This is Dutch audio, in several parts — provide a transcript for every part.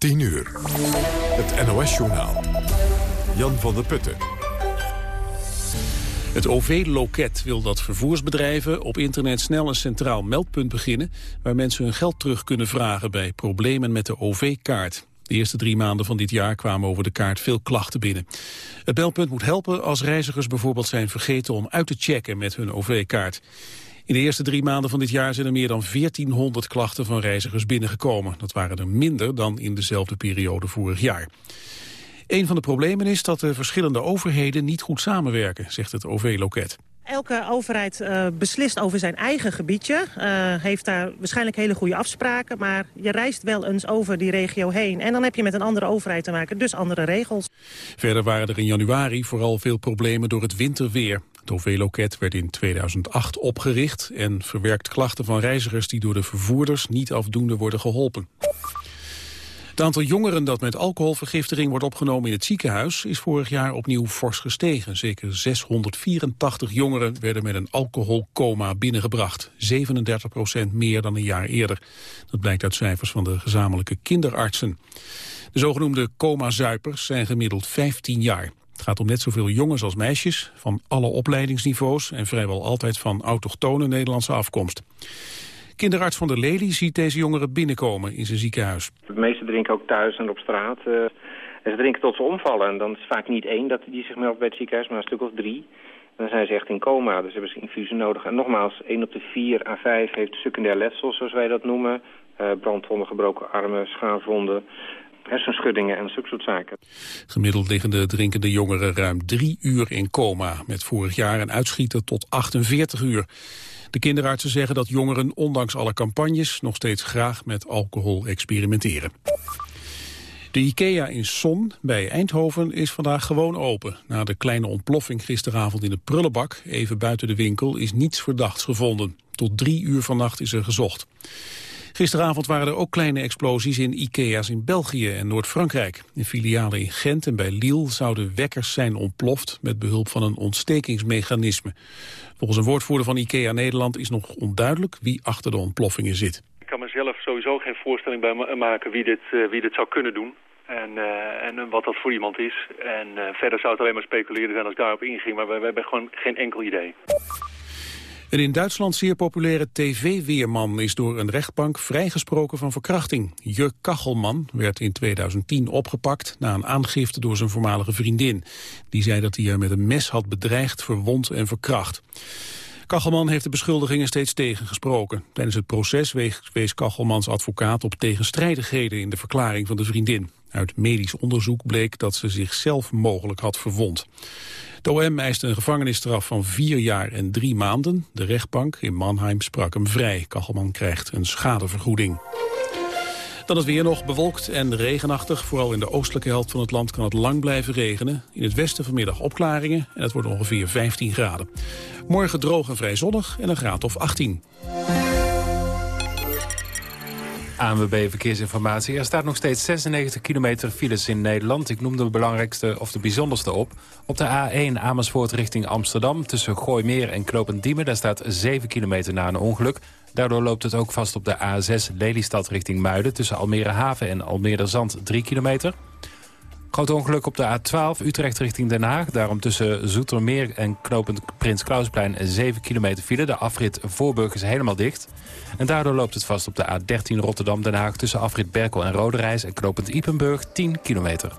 10 uur. Het NOS-journaal. Jan van der Putten. Het OV-loket wil dat vervoersbedrijven op internet snel een centraal meldpunt beginnen... waar mensen hun geld terug kunnen vragen bij problemen met de OV-kaart. De eerste drie maanden van dit jaar kwamen over de kaart veel klachten binnen. Het meldpunt moet helpen als reizigers bijvoorbeeld zijn vergeten om uit te checken met hun OV-kaart. In de eerste drie maanden van dit jaar zijn er meer dan 1400 klachten van reizigers binnengekomen. Dat waren er minder dan in dezelfde periode vorig jaar. Een van de problemen is dat de verschillende overheden niet goed samenwerken, zegt het OV-loket. Elke overheid uh, beslist over zijn eigen gebiedje. Uh, heeft daar waarschijnlijk hele goede afspraken. Maar je reist wel eens over die regio heen. En dan heb je met een andere overheid te maken. Dus andere regels. Verder waren er in januari vooral veel problemen door het winterweer. Het OV-loket werd in 2008 opgericht en verwerkt klachten van reizigers die door de vervoerders niet afdoende worden geholpen. Het aantal jongeren dat met alcoholvergiftiging wordt opgenomen in het ziekenhuis is vorig jaar opnieuw fors gestegen. Zeker 684 jongeren werden met een alcoholcoma binnengebracht. 37 procent meer dan een jaar eerder. Dat blijkt uit cijfers van de gezamenlijke kinderartsen. De zogenoemde coma-zuipers zijn gemiddeld 15 jaar. Het gaat om net zoveel jongens als meisjes, van alle opleidingsniveaus... en vrijwel altijd van autochtone Nederlandse afkomst. Kinderarts van der Lely ziet deze jongeren binnenkomen in zijn ziekenhuis. De meeste drinken ook thuis en op straat. En ze drinken tot ze omvallen. En dan is het vaak niet één dat die zich meldt bij het ziekenhuis, maar een stuk of drie. Dan zijn ze echt in coma, dus hebben ze infusie nodig. En nogmaals, 1 op de 4 à 5 heeft secundair letsel, zoals wij dat noemen. Uh, brandwonden, gebroken armen, schaafwonden hersenschuddingen en zulke soort zaken. Gemiddeld liggen de drinkende jongeren ruim drie uur in coma... met vorig jaar een uitschieter tot 48 uur. De kinderartsen zeggen dat jongeren ondanks alle campagnes... nog steeds graag met alcohol experimenteren. De IKEA in Son bij Eindhoven is vandaag gewoon open. Na de kleine ontploffing gisteravond in de prullenbak, even buiten de winkel, is niets verdachts gevonden. Tot drie uur vannacht is er gezocht. Gisteravond waren er ook kleine explosies in Ikea's in België en Noord-Frankrijk. In filialen in Gent en bij Lille zouden wekkers zijn ontploft met behulp van een ontstekingsmechanisme. Volgens een woordvoerder van Ikea Nederland is nog onduidelijk wie achter de ontploffingen zit. Ik kan mezelf sowieso geen voorstelling bij maken wie dit, uh, wie zou kunnen doen. En, uh, en wat dat voor iemand is. En verder zou het alleen maar speculeren zijn als ik daarop inging. Maar we hebben gewoon geen enkel idee. Een in Duitsland zeer populaire tv-weerman is door een rechtbank vrijgesproken van verkrachting. Jurk Kachelman werd in 2010 opgepakt na een aangifte door zijn voormalige vriendin. Die zei dat hij haar met een mes had bedreigd, verwond en verkracht. Kachelman heeft de beschuldigingen steeds tegengesproken. Tijdens het proces wees Kachelmans advocaat op tegenstrijdigheden in de verklaring van de vriendin. Uit medisch onderzoek bleek dat ze zichzelf mogelijk had verwond. De OM eiste een gevangenisstraf van vier jaar en drie maanden. De rechtbank in Mannheim sprak hem vrij. Kachelman krijgt een schadevergoeding. Dan is weer nog bewolkt en regenachtig. Vooral in de oostelijke helft van het land kan het lang blijven regenen. In het westen vanmiddag opklaringen en het wordt ongeveer 15 graden. Morgen droog en vrij zonnig en een graad of 18. ANWB Verkeersinformatie. Er staat nog steeds 96 kilometer files in Nederland. Ik noem de belangrijkste of de bijzonderste op. Op de A1 Amersfoort richting Amsterdam tussen Gooimeer en Knopendiemen... daar staat 7 kilometer na een ongeluk. Daardoor loopt het ook vast op de A6 Lelystad richting Muiden... tussen Almere Haven en Almere Zand 3 kilometer. Groot ongeluk op de A12 Utrecht richting Den Haag. Daarom tussen Zoetermeer en knopend Prins Klausplein 7 kilometer file. De afrit Voorburg is helemaal dicht. En daardoor loopt het vast op de A13 Rotterdam-Den Haag... tussen afrit Berkel en Roderijs en knopend Ipenburg 10 kilometer.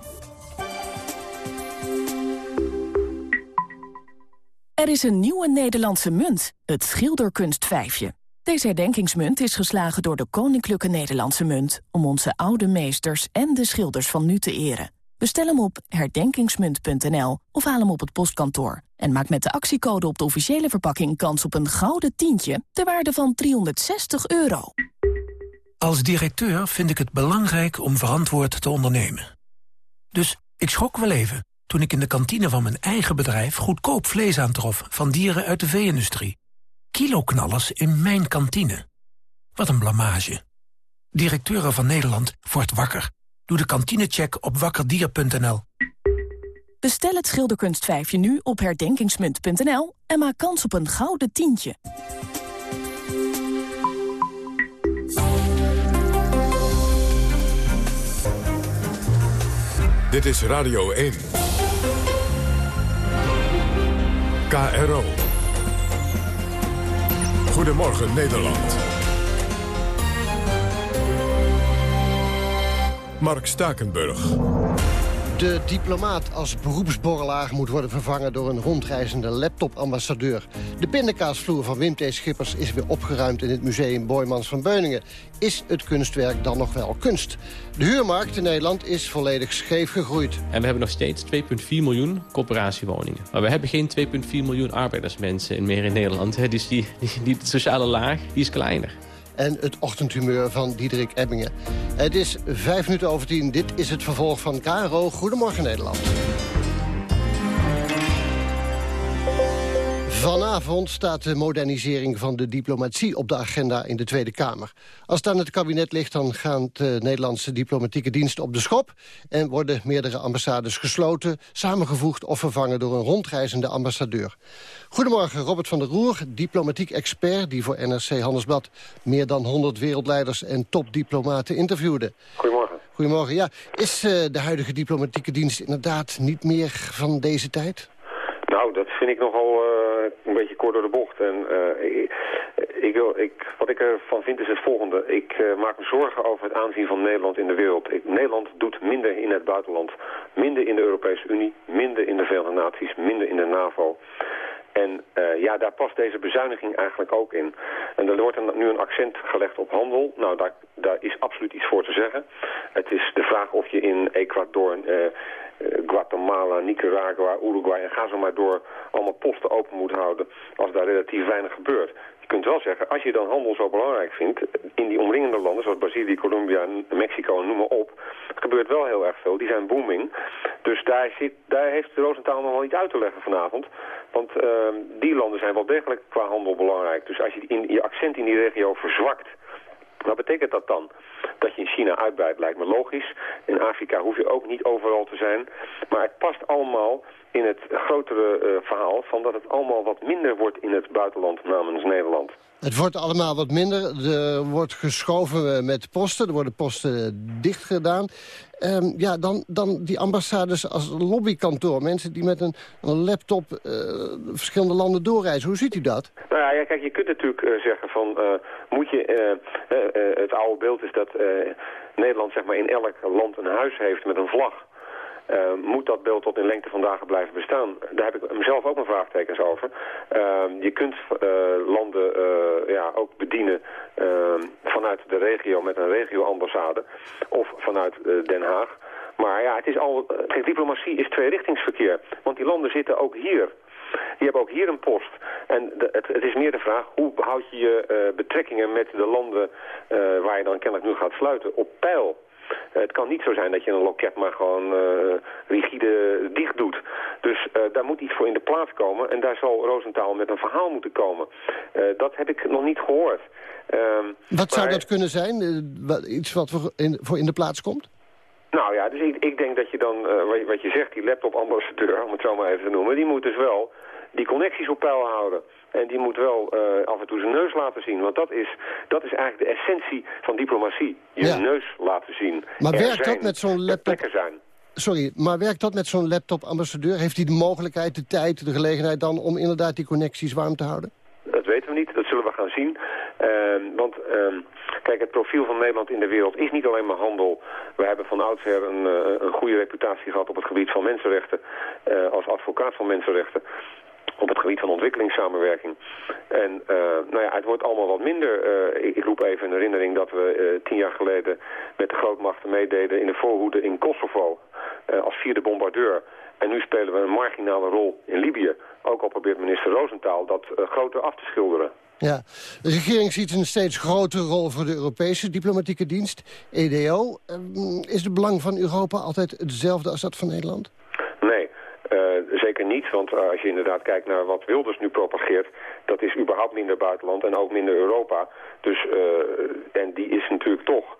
Er is een nieuwe Nederlandse munt, het schilderkunstvijfje. Deze herdenkingsmunt is geslagen door de Koninklijke Nederlandse Munt... om onze oude meesters en de schilders van nu te eren. Bestel hem op herdenkingsmunt.nl of haal hem op het postkantoor. En maak met de actiecode op de officiële verpakking kans op een gouden tientje... ter waarde van 360 euro. Als directeur vind ik het belangrijk om verantwoord te ondernemen. Dus ik schrok wel even toen ik in de kantine van mijn eigen bedrijf... goedkoop vlees aantrof van dieren uit de vee-industrie. Kiloknallers in mijn kantine. Wat een blamage. Directeuren van Nederland wordt wakker. Doe de kantinecheck op wakkerdier.nl. Bestel het schilderkunstvijfje nu op herdenkingsmunt.nl en maak kans op een gouden tientje. Dit is Radio 1. KRO. Goedemorgen Nederland. Mark Stakenburg. De diplomaat als beroepsborrelaar moet worden vervangen door een rondreizende laptop-ambassadeur. De pindakaasvloer van Wim T. Schippers is weer opgeruimd in het museum Boymans van Beuningen. Is het kunstwerk dan nog wel kunst? De huurmarkt in Nederland is volledig scheef gegroeid. En we hebben nog steeds 2,4 miljoen corporatiewoningen. Maar we hebben geen 2,4 miljoen arbeidersmensen meer in Nederland. Dus die, die, die sociale laag die is kleiner en het ochtendhumeur van Diederik Ebbingen. Het is vijf minuten over tien. Dit is het vervolg van KRO. Goedemorgen Nederland. Vanavond staat de modernisering van de diplomatie op de agenda in de Tweede Kamer. Als het aan het kabinet ligt, dan gaan de Nederlandse diplomatieke diensten op de schop... en worden meerdere ambassades gesloten, samengevoegd of vervangen door een rondreizende ambassadeur. Goedemorgen, Robert van der Roer, diplomatiek expert... die voor NRC Handelsblad meer dan 100 wereldleiders en topdiplomaten interviewde. Goedemorgen. Goedemorgen, ja. Is uh, de huidige diplomatieke dienst inderdaad niet meer van deze tijd? Vind ik nogal uh, een beetje kort door de bocht. En uh, ik, wil, ik, wat ik ervan vind is het volgende. Ik uh, maak me zorgen over het aanzien van Nederland in de wereld. Ik, Nederland doet minder in het buitenland. Minder in de Europese Unie, minder in de Verenigde Naties, minder in de NAVO. En ja, daar past deze bezuiniging eigenlijk ook in. En er wordt nu een accent gelegd op handel. Nou, daar, daar is absoluut iets voor te zeggen. Het is de vraag of je in Ecuador, Guatemala, Nicaragua, Uruguay en ga zo maar door allemaal posten open moet houden als daar relatief weinig gebeurt. Je kunt wel zeggen, als je dan handel zo belangrijk vindt, in die omringende landen zoals Brazilië, Colombia, Mexico, noem maar op, gebeurt wel heel erg veel. Die zijn booming. Dus daar, zit, daar heeft Roosentaal nog wel iets uit te leggen vanavond. Want uh, die landen zijn wel degelijk qua handel belangrijk. Dus als je in, je accent in die regio verzwakt, wat betekent dat dan? Dat je in China uitbreidt lijkt me logisch. In Afrika hoef je ook niet overal te zijn. Maar het past allemaal in het grotere uh, verhaal van dat het allemaal wat minder wordt in het buitenland namens Nederland. Het wordt allemaal wat minder. Er wordt geschoven met posten. Er worden posten dichtgedaan. Um, ja, dan, dan die ambassades als lobbykantoor. Mensen die met een, een laptop uh, verschillende landen doorreizen. Hoe ziet u dat? Nou ja, kijk, je kunt natuurlijk uh, zeggen van... Uh, moet je... het oude beeld is dat Nederland zeg maar, in elk land een huis heeft met een vlag. Uh, moet dat beeld tot in lengte van dagen blijven bestaan? Daar heb ik mezelf ook mijn vraagtekens over. Uh, je kunt landen ja, ook bedienen vanuit de regio met een regio-ambassade of vanuit Den Haag. Maar ja, het is al, diplomatie is tweerichtingsverkeer. Want die landen zitten ook hier. Je hebt ook hier een post. En de, het, het, is meer de vraag, hoe houd je je betrekkingen met de landen waar je dan kennelijk nu gaat sluiten op peil? Eh, het kan niet zo zijn dat je een loket maar gewoon uh, rigide dicht doet. Dus uh, daar moet iets voor in de plaats komen. En daar zal Roosentaal met een verhaal moeten komen. dat heb ik nog niet gehoord. Um, wat zou dat kunnen zijn? iets wat voor in, voor in de plaats komt? Nou ja, dus ik, ik denk dat je dan, uh, wat je zegt, die laptop-ambassadeur, om het zo maar even te noemen, die moet dus wel die connecties op peil houden. En die moet wel uh, af en toe zijn neus laten zien. Want dat is, dat is eigenlijk de essentie van diplomatie. Je ja. neus laten zien. Maar werkt dat met zo'n laptop... zijn. Sorry, maar werkt dat met zo'n laptop-ambassadeur? Heeft hij de mogelijkheid, de tijd, de gelegenheid dan... om inderdaad die connecties warm te houden? Dat weten we niet, dat zullen we gaan zien. Uh, want uh, kijk, het profiel van Nederland in de wereld is niet alleen maar handel. We hebben van oudsher een, uh, een goede reputatie gehad op het gebied van mensenrechten. Uh, als advocaat van mensenrechten op het gebied van ontwikkelingssamenwerking. En uh, nou ja, het wordt allemaal wat minder. Uh, ik, roep even in herinnering dat we uh, tien jaar geleden met de grootmachten meededen in de voorhoede in Kosovo als vierde bombardeur. En nu spelen we een marginale rol in Libië. Ook al probeert minister Roosentaal dat groter af te schilderen. Ja, de regering ziet een steeds grotere rol voor de Europese diplomatieke dienst, EDO. Ehm, is het belang van Europa altijd hetzelfde als dat van Nederland? Uh, zeker niet, want uh, als je inderdaad kijkt naar wat Wilders nu propageert... dat is überhaupt minder buitenland en ook minder Europa. Dus, uh, en die is natuurlijk toch...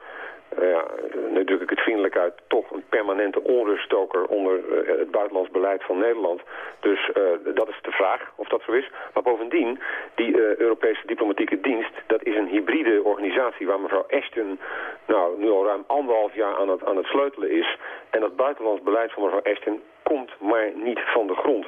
ja, nu druk ik het vriendelijk uit, toch een permanente onruststoker onder het buitenlands beleid van Nederland. Dus dat is de vraag of dat zo is. Maar bovendien, die Europese diplomatieke dienst, dat is een hybride organisatie waar mevrouw Ashton nou, nu al ruim anderhalf jaar aan het, aan het sleutelen is. En dat buitenlands beleid van mevrouw Ashton komt maar niet van de grond.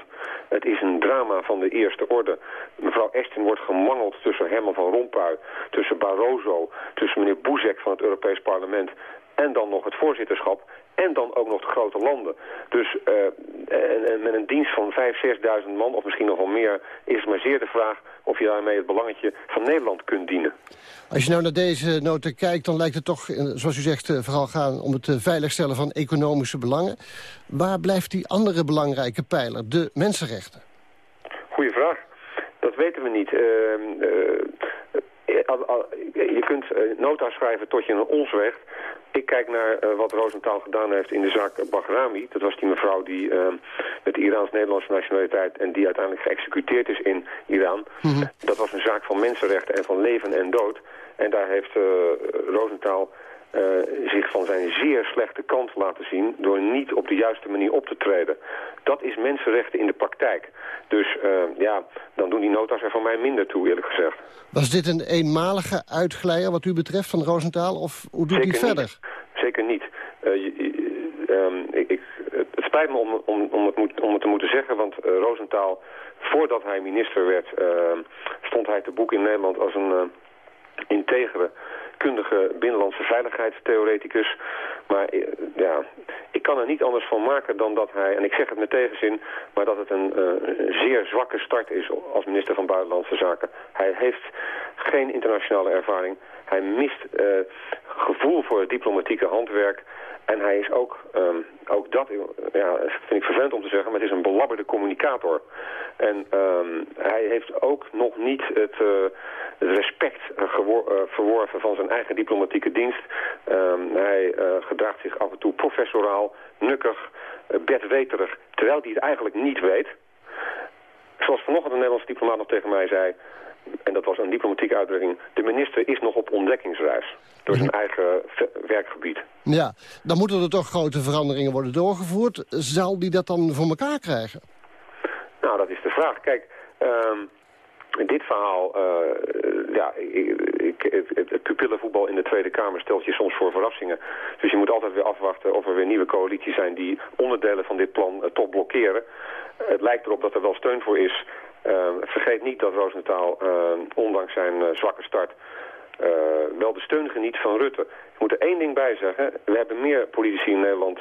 Het is een drama van de eerste orde. Mevrouw Ashton wordt gemangeld tussen Herman van Rompuy, tussen Barroso, tussen meneer Buzek van het Europees Parlement en dan nog het voorzitterschap en dan ook nog de grote landen. Dus uh, en, en met een dienst van 5.000, 6.000 man, of misschien nog wel meer... is het maar zeer de vraag of je daarmee het belangetje van Nederland kunt dienen. Als je nou naar deze noten kijkt, dan lijkt het toch, zoals u zegt... Eh, vooral gaan om het veiligstellen van economische belangen. Waar blijft die andere belangrijke pijler, de mensenrechten? Goeie vraag. Dat weten we niet. Uh, uh, je kunt nota schrijven tot je een ons weegt. Ik kijk naar uh, wat Rosenthal gedaan heeft in de zaak Bahrami. Dat was die mevrouw die uh, met Iraans-Nederlandse nationaliteit... en die uiteindelijk geëxecuteerd is in Iran. Mm -hmm. Dat was een zaak van mensenrechten en van leven en dood. En daar heeft uh, Rosenthal zich van zijn zeer slechte kant laten zien... door niet op de juiste manier op te treden. Dat is mensenrechten in de praktijk. Dus ja, dan doen die nota's er van mij minder toe, eerlijk gezegd. Was dit een eenmalige uitglijder wat u betreft van Rosenthal? Of hoe doet hij verder? Niet. Zeker niet. Uh, um, ik, ik, het spijt me om, om, om, het, moet, om het te moeten zeggen, want Rosenthal, voordat hij minister werd, uh, stond hij te boek in Nederland als een integere, kundige binnenlandse veiligheidstheoreticus. Maar ja, ik kan er niet anders van maken dan dat hij, en ik zeg het met tegenzin, maar dat het een, een zeer zwakke start is als minister van Buitenlandse Zaken. Hij heeft geen internationale ervaring. Hij mist uh, gevoel voor het diplomatieke handwerk. En hij is ook, um, ook dat ja, vind ik vervelend om te zeggen, maar het is een belabberde communicator. En um, hij heeft ook nog niet het, het respect uh, verworven van zijn eigen diplomatieke dienst. Um, hij gedraagt zich af en toe professoraal, nukkig, bedweterig, terwijl hij het eigenlijk niet weet. Zoals vanochtend een Nederlandse diplomaat nog tegen mij zei en dat was een diplomatieke uitdrukking... de minister is nog op ontdekkingsreis door zijn eigen werkgebied. Ja, dan moeten er toch grote veranderingen worden doorgevoerd. Zal die dat dan voor elkaar krijgen? Nou, dat is de vraag. Kijk, um, dit verhaal... Uh, ja, ik, ik, het, het pupillenvoetbal in de Tweede Kamer stelt je soms voor verrassingen. Dus je moet altijd weer afwachten of er weer nieuwe coalities zijn... die onderdelen van dit plan uh, toch blokkeren. Het lijkt erop dat er wel steun voor is... Uh, vergeet niet dat Rosenthal, uh, ondanks zijn uh, zwakke start, wel de steun geniet van Rutte. Ik moet er één ding bij zeggen. We hebben meer politici in Nederland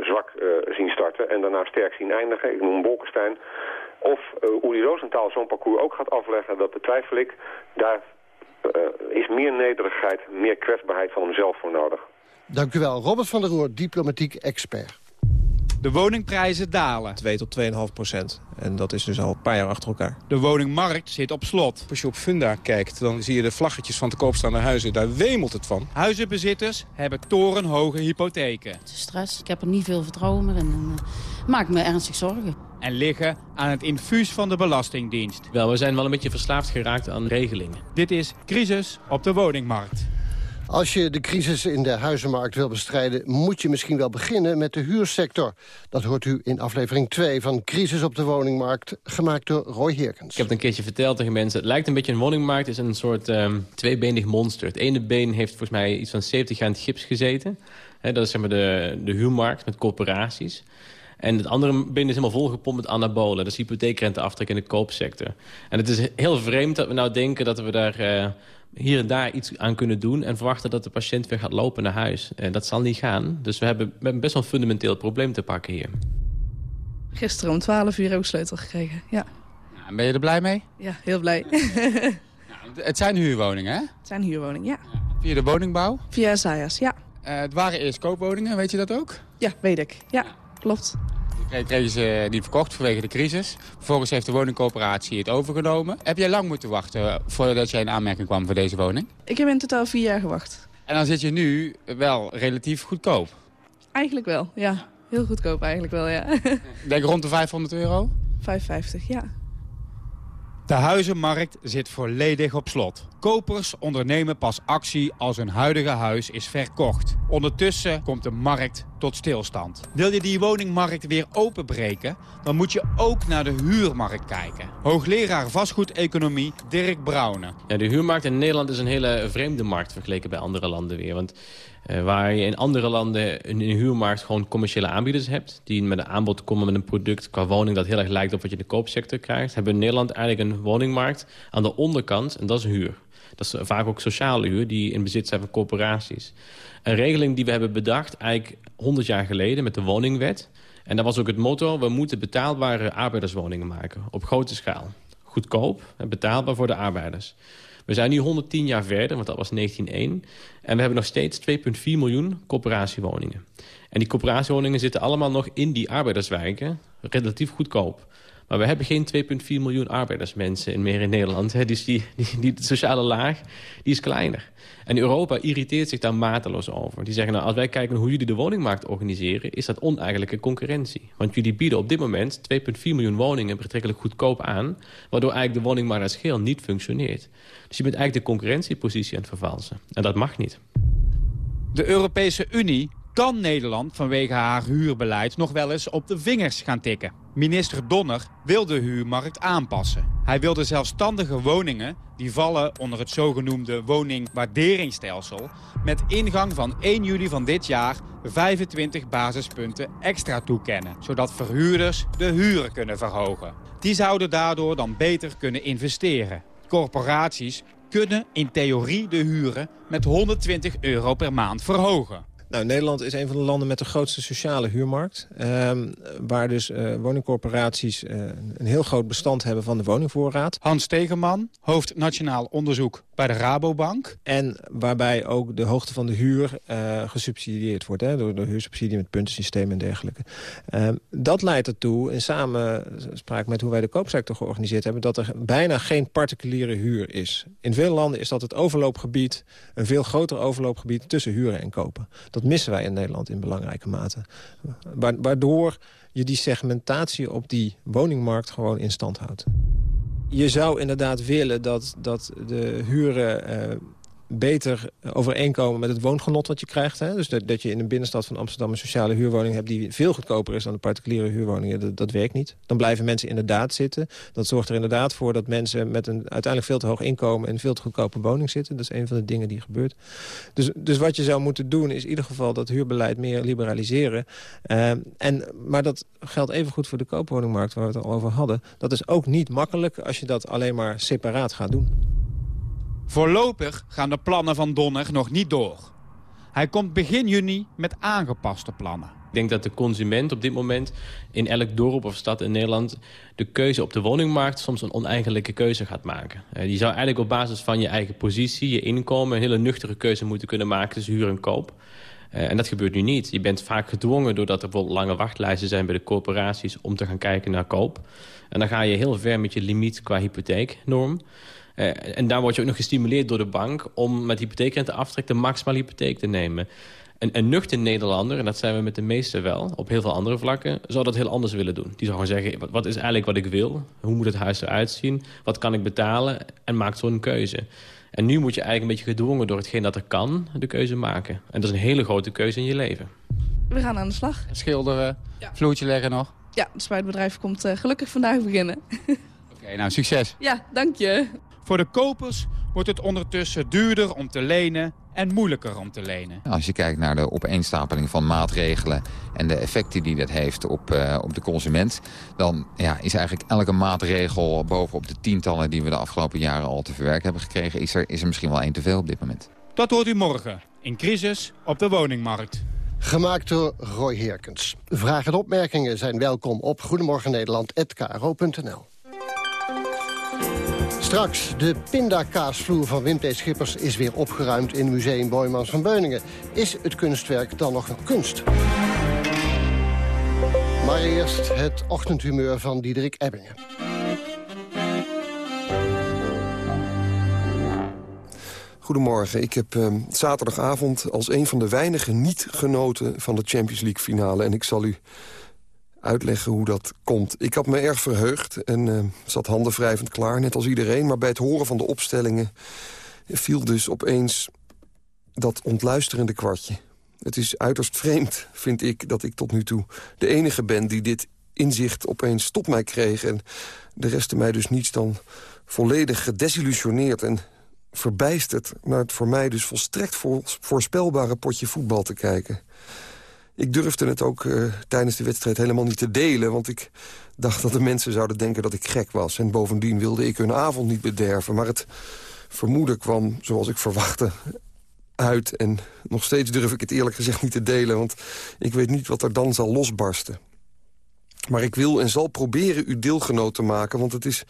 zwak zien starten en daarna sterk zien eindigen. Ik noem Bolkestein. Of Uli Rosenthal zo'n parcours ook gaat afleggen, dat betwijfel ik. Daar is meer nederigheid, meer kwetsbaarheid van hemzelf voor nodig. Dank u wel. Robert van der Roer, diplomatiek expert. De woningprijzen dalen. 2 tot 2,5 procent. En dat is dus al een paar jaar achter elkaar. De woningmarkt zit op slot. Als je op Funda kijkt, dan zie je de vlaggetjes van te koopstaande huizen. Daar wemelt het van. Huizenbezitters hebben torenhoge hypotheken. Het is stress. Ik heb er niet veel vertrouwen meer in. En, uh, maak me ernstig zorgen. En liggen aan het infuus van de Belastingdienst. Wel, we zijn wel een beetje verslaafd geraakt aan regelingen. Dit is Crisis op de woningmarkt. Als je de crisis in de huizenmarkt wil bestrijden... moet je misschien wel beginnen met de huursector. Dat hoort u in aflevering 2 van Crisis op de woningmarkt... gemaakt door Roy Heerkens. Ik heb het een keertje verteld tegen mensen. Het lijkt een beetje een woningmarkt. Is een soort um, tweebenig monster. Het ene been heeft volgens mij iets van 70 jaar in het gips gezeten. Dat is zeg maar de, de huurmarkt met corporaties. En het andere been is helemaal volgepompt met anabolen. Dat is hypotheekrenteaftrek in de koopsector. En het is heel vreemd dat we nou denken dat we daar... Uh, hier en daar iets aan kunnen doen... en verwachten dat de patiënt weer gaat lopen naar huis. En dat zal niet gaan. Dus we hebben, best wel een fundamenteel probleem te pakken hier. Gisteren om 12 uur ook sleutel gekregen, ja. Nou, ben je er blij mee? Ja, heel blij. nou, het zijn huurwoningen, hè? Het zijn huurwoningen, ja. Via de woningbouw? Via Zayas, ja. Uh, het waren eerst koopwoningen, weet je dat ook? Ja, weet ik. Ja. klopt. Kreeg ze niet verkocht vanwege de crisis. Vervolgens heeft de woningcoöperatie het overgenomen. Heb jij lang moeten wachten voordat jij in aanmerking kwam voor deze woning? Ik heb in totaal vier jaar gewacht. En dan zit je nu wel relatief goedkoop? Eigenlijk wel, ja. Heel goedkoop eigenlijk wel, ja. Denk rond de 500 euro? 550, ja. De huizenmarkt zit volledig op slot. Kopers ondernemen pas actie als hun huidige huis is verkocht. Ondertussen komt de markt tot stilstand. Wil je die woningmarkt weer openbreken, dan moet je ook naar de huurmarkt kijken. Hoogleraar vastgoedeconomie Dirk Brouwen. Ja, de huurmarkt in Nederland is een hele vreemde markt vergeleken bij andere landen weer. Want uh, waar je in andere landen in de huurmarkt gewoon commerciële aanbieders hebt... die met een aanbod komen met een product qua woning dat heel erg lijkt op wat je in de koopsector krijgt... hebben we in Nederland eigenlijk een woningmarkt aan de onderkant en dat is huur. Dat is vaak ook sociale huur die in bezit zijn van corporaties. Een regeling die we hebben bedacht eigenlijk 100 jaar geleden met de woningwet. En dat was ook het motto, we moeten betaalbare arbeiderswoningen maken op grote schaal. Goedkoop en betaalbaar voor de arbeiders. We zijn nu 110 jaar verder, want dat was 1901. En we hebben nog steeds 2,4 miljoen coöperatiewoningen. En die coöperatiewoningen zitten allemaal nog in die arbeiderswijken, relatief goedkoop. Maar we hebben geen 2,4 miljoen arbeidersmensen meer in Nederland. Hè. Dus die, die, die, sociale laag die is kleiner. En Europa irriteert zich daar mateloos over. Die zeggen, nou, als wij kijken hoe jullie de woningmarkt organiseren... is dat oneigenlijke concurrentie. Want jullie bieden op dit moment 2,4 miljoen woningen betrekkelijk goedkoop aan... waardoor eigenlijk de woningmarkt als geheel niet functioneert. Dus je bent eigenlijk de concurrentiepositie aan het vervalsen. En dat mag niet. De Europese Unie kan Nederland vanwege haar huurbeleid nog wel eens op de vingers gaan tikken. Minister Donner wil de huurmarkt aanpassen. Hij wil de zelfstandige woningen, die vallen onder het zogenoemde woningwaarderingsstelsel... met ingang van 1 juli van dit jaar 25 basispunten extra toekennen... zodat verhuurders de huren kunnen verhogen. Die zouden daardoor dan beter kunnen investeren. Corporaties kunnen in theorie de huren met 120 euro per maand verhogen. Nou, Nederland is een van de landen met de grootste sociale huurmarkt. Um, waar dus uh, woningcorporaties uh, een heel groot bestand hebben van de woningvoorraad. Hans Stegeman, hoofd Nationaal Onderzoek bij de Rabobank. En waarbij ook de hoogte van de huur uh, gesubsidieerd wordt. Hè, door de huursubsidie met puntensysteem en dergelijke. Um, dat leidt ertoe, in samenspraak met hoe wij de koopsector georganiseerd hebben... dat er bijna geen particuliere huur is. In veel landen is dat het overloopgebied, een veel groter overloopgebied... tussen huren en kopen. Dat missen wij in Nederland in belangrijke mate. Waardoor je die segmentatie op die woningmarkt gewoon in stand houdt. Je zou inderdaad willen dat, dat de huren... Beter overeenkomen met het woongenot wat je krijgt. Hè? Dus dat, dat je in de binnenstad van Amsterdam een sociale huurwoning hebt... die veel goedkoper is dan de particuliere huurwoningen. Dat, dat werkt niet. Dan blijven mensen inderdaad zitten. Dat zorgt er inderdaad voor dat mensen met een uiteindelijk veel te hoog inkomen... in een veel te goedkope woning zitten. Dat is een van de dingen die gebeurt. Dus, dus wat je zou moeten doen is in ieder geval dat huurbeleid meer liberaliseren. Uh, en, maar dat geldt even goed voor de koopwoningmarkt waar we het al over hadden. Dat is ook niet makkelijk als je dat alleen maar separaat gaat doen. Voorlopig gaan de plannen van Donner nog niet door. Hij komt begin juni met aangepaste plannen. Ik denk dat de consument op dit moment in elk dorp of stad in Nederland... de keuze op de woningmarkt soms een oneigenlijke keuze gaat maken. Uh, die zou eigenlijk op basis van je eigen positie, je inkomen... een hele nuchtere keuze moeten kunnen maken tussen huur en koop. Uh, en dat gebeurt nu niet. Je bent vaak gedwongen doordat er bijvoorbeeld lange wachtlijsten zijn bij de corporaties... om te gaan kijken naar koop. En dan ga je heel ver met je limiet qua hypotheeknorm... Uh, en daar word je ook nog gestimuleerd door de bank... om met hypotheekrenteaftrek de maximale hypotheek te nemen. Een, een nuchter Nederlander, en dat zijn we met de meesten wel... op heel veel andere vlakken, zou dat heel anders willen doen. Die zou gewoon zeggen, wat, wat is eigenlijk wat ik wil? Hoe moet het huis eruit zien? Wat kan ik betalen? En maakt zo'n keuze. En nu moet je eigenlijk een beetje gedwongen door hetgeen dat er kan... de keuze maken. En dat is een hele grote keuze in je leven. We gaan aan de slag. Schilderen, ja. vloertje leggen nog? Ja, het spuitbedrijf komt uh, gelukkig vandaag beginnen. Oké, okay, nou succes. Ja, dank je. Voor de kopers wordt het ondertussen duurder om te lenen en moeilijker om te lenen. Als je kijkt naar de opeenstapeling van maatregelen... en de effecten die dat heeft op, uh, op de consument... dan ja, is eigenlijk elke maatregel bovenop de tientallen... die we de afgelopen jaren al te verwerken hebben gekregen... is er, is er misschien wel één te veel op dit moment. Dat hoort u morgen in Crisis op de woningmarkt. Gemaakt door Roy Herkens. Vragen en opmerkingen zijn welkom op Goedemorgen Nederland@kro.nl. Straks, de pindakaasvloer van Wim. Schippers is weer opgeruimd in Museum Boymans van Beuningen. Is het kunstwerk dan nog een kunst? Maar eerst het ochtendhumeur van Diederik Ebbingen. Goedemorgen. Ik heb uh, zaterdagavond als een van de weinigen niet genoten van de Champions League finale. En ik zal u uitleggen hoe dat komt. Ik had me erg verheugd en uh, zat handen wrijvend klaar, net als iedereen. Maar bij het horen van de opstellingen viel dus opeens dat ontluisterende kwartje. Het is uiterst vreemd, vind ik, dat ik tot nu toe de enige ben... die dit inzicht opeens tot mij kreeg. En de rest mij dus niets dan volledig gedesillusioneerd en verbijsterd... naar het voor mij dus volstrekt voorspelbare potje voetbal te kijken. Ik durfde het ook uh, tijdens de wedstrijd helemaal niet te delen... want ik dacht dat de mensen zouden denken dat ik gek was. En bovendien wilde ik hun avond niet bederven. Maar het vermoeden kwam, zoals ik verwachtte, uit. En nog steeds durf ik het eerlijk gezegd niet te delen... want ik weet niet wat er dan zal losbarsten. Maar ik wil en zal proberen u deelgenoot te maken... want het is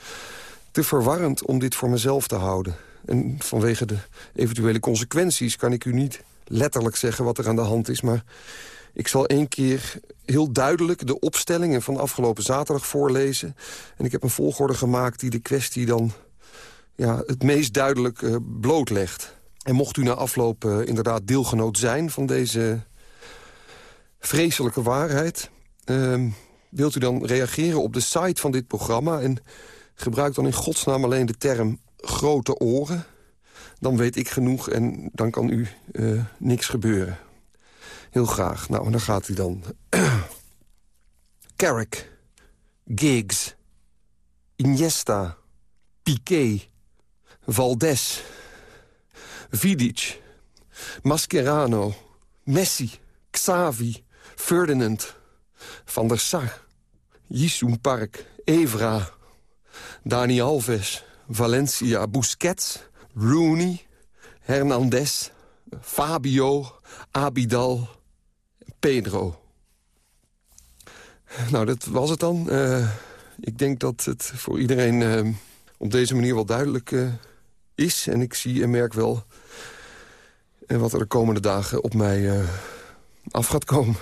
te verwarrend om dit voor mezelf te houden. En vanwege de eventuele consequenties kan ik u niet letterlijk zeggen wat er aan de hand is... maar ik zal één keer heel duidelijk de opstellingen van afgelopen zaterdag voorlezen. En ik heb een volgorde gemaakt die de kwestie dan ja, het meest duidelijk uh, blootlegt. En mocht u na afloop uh, inderdaad deelgenoot zijn van deze vreselijke waarheid... Uh, wilt u dan reageren op de site van dit programma... en gebruik dan in godsnaam alleen de term grote oren... dan weet ik genoeg en dan kan u uh, niks gebeuren. Heel graag. Nou, daar gaat hij dan. Carrick, Giggs, Iniesta, Piqué, Valdes, Vidic, Mascherano, Messi, Xavi, Ferdinand, Van der Sar, Jisung Park, Evra, Dani Alves, Valencia, Busquets, Rooney, Hernandez, Fabio, Abidal, Pedro. Nou, dat was het dan. Uh, ik denk dat het voor iedereen uh, op deze manier wel duidelijk uh, is. En ik zie en merk wel wat er de komende dagen op mij af gaat komen.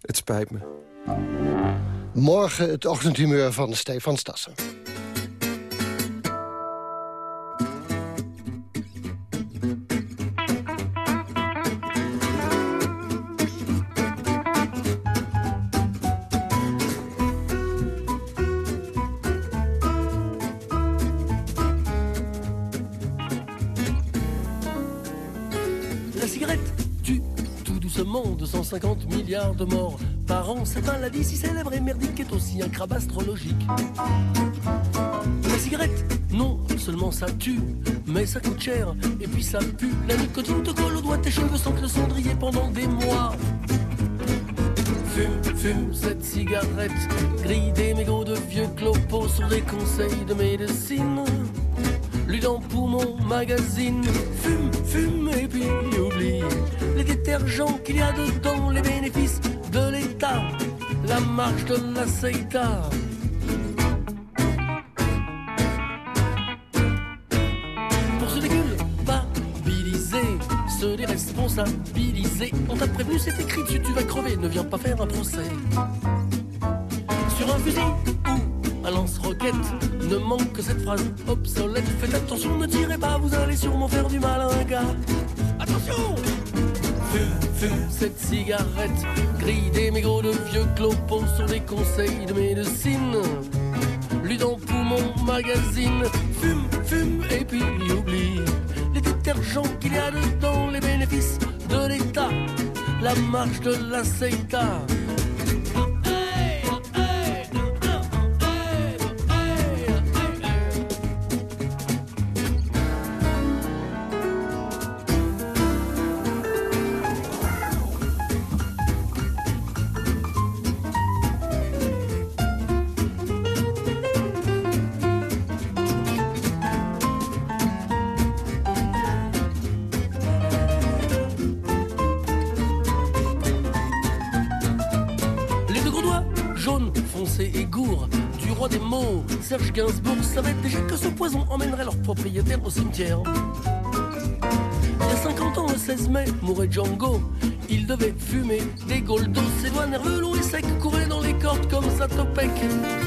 Het spijt me. Morgen het ochtendhumeur van Stefan Stassen. De morts par an. Cette maladie si célèbre et merdique est aussi un crabe astrologique. La cigarette, non seulement ça tue, mais ça coûte cher et puis ça pue. La nicotine te colle aux doigts, tes cheveux sentent le cendrier pendant des mois. Fume, fume cette cigarette, grille des mégots de vieux clopos sur des conseils de médecine. Lui dans poumon magazine, fume, fume et puis oublie les détergents qu'il y a dedans, les bénéfices de l'État, la marche de la CETA. Pour se déculpabiliser, se déresponsabiliser, on t'a prévenu, c'est écrit dessus, tu vas crever, ne viens pas faire un procès. Manque que cette phrase obsolète. Faites attention, ne tirez pas, vous allez sûrement faire du mal à un gars. Attention! Fume, fume cette cigarette, grille des mégots de vieux clopos sur des conseils de médecine. Lui dans poumon magazine, fume, fume et puis oublie les détergents qu'il y a dedans, les bénéfices de l'État, la marche de la CETA. Il y a 50 ans, le 16 mai, mourait Django. Il devait fumer des goldos. Ses doigts nerveux, longs et secs couraient dans les cordes comme Zatopek. cette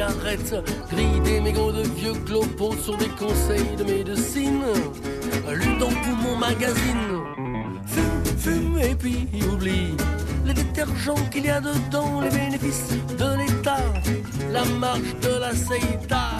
cigarette, grille des mégots de vieux clopos sur des conseils de médecine. Lu dans tout mon magazine. Fume, fume et puis oublie les détergents qu'il y a dedans, les bénéfices de l'État, la marche de la CETA.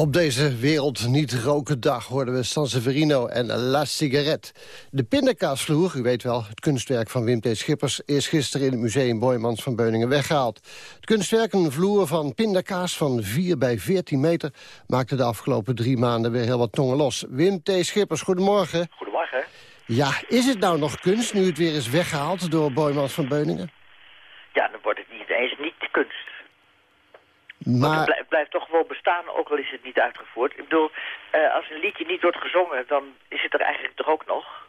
Op deze wereld niet roken dag hoorden we Sanseverino en La Cigarette. De pindakaasvloer, u weet wel, het kunstwerk van Wim T. Schippers... is gisteren in het museum Boymans van Beuningen weggehaald. Het kunstwerk, een vloer van pindakaas van 4 bij 14 meter... maakte de afgelopen drie maanden weer heel wat tongen los. Wim T. Schippers, goedemorgen. Goedemorgen. Ja, is het nou nog kunst nu het weer is weggehaald door Boymans van Beuningen? Ja, dan wordt het niet Maar het, blij- het blijft toch wel bestaan, ook al is het niet uitgevoerd. Ik bedoel, eh, als een liedje niet wordt gezongen, dan is het er eigenlijk toch ook nog.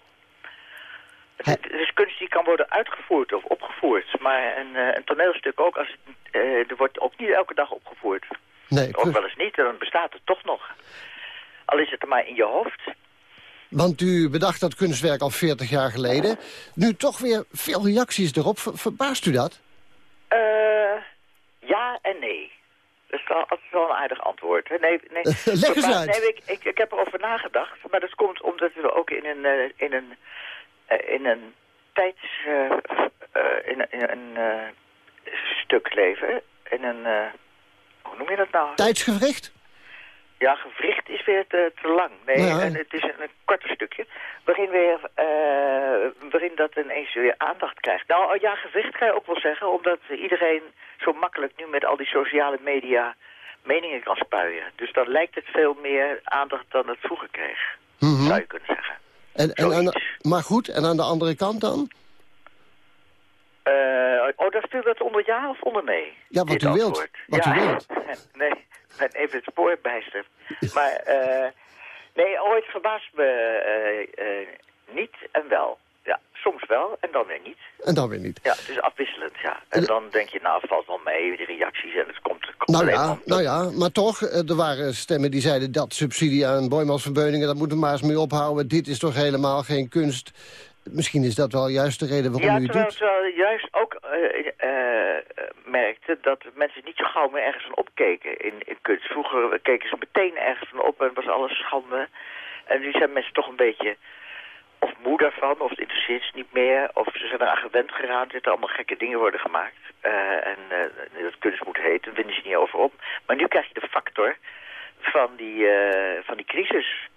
Het, het is kunst die kan worden uitgevoerd of opgevoerd. Maar een, eh, een toneelstuk ook, als het, eh, er wordt ook niet elke dag opgevoerd. nee, Ook wel eens niet, dan bestaat het toch nog. Al is het er maar in je hoofd. want u bedacht dat kunstwerk al 40 jaar geleden. Nu toch weer veel reacties erop. Ver- verbaast u dat? Eh, ja en nee. Dat is wel, een aardig antwoord. Nee, nee, Leg eens uit. Nee, ik, ik, ik heb erover nagedacht. Maar dat komt omdat we ook in een, eh, in een, eh, in een tijds... eh, eh, in, in een stuk leven. In een... eh, hoe noem je dat nou? Tijdsgevricht? Ja, gewricht is weer te, te lang. Nee, Ja. en het is een, een korter stukje. Waarin, weer, waarin dat ineens weer aandacht krijgt. Nou ja, gewricht kan je ook wel zeggen. Omdat iedereen zo makkelijk nu met al die sociale media meningen kan spuien. Dus dan lijkt het veel meer aandacht dan het vroeger kreeg. Mhm. Zou je kunnen zeggen. En, en, aan- maar goed, en aan de andere kant dan? Eh, oh, dan viel dat onder ja of onder nee? Ja, wat u wilt. Wat ja, u wilt. nee, ben even het spoor bijster. maar eh, nee, ooit verbaast me eh, eh, niet en wel. Ja, soms wel en dan weer niet. En dan weer niet. Ja, het is afwisselend, ja. En dan denk je, nou, valt wel mee, die reacties. En het komt, het komt Nou ja, maar- nou ja, maar toch, er waren stemmen die zeiden... dat subsidie aan van Beuningen, dat moeten we maar eens mee ophouden. Dit is toch helemaal geen kunst. Misschien is dat wel juist de reden waarom ja, u het terwijl, doet. terwijl je juist eh, merkte dat mensen niet zo gauw meer ergens van opkeken in, in kunst. Vroeger keken ze meteen ergens van op en was alles schande. En nu zijn mensen toch een beetje of moe daarvan, of het interesseert ze niet meer, of ze zijn eraan gewend geraakt dat er allemaal gekke dingen worden gemaakt. Eh, en eh, dat kunst moet heten, winnen ze niet over op. Maar nu krijg je de factor van die, van die crisis,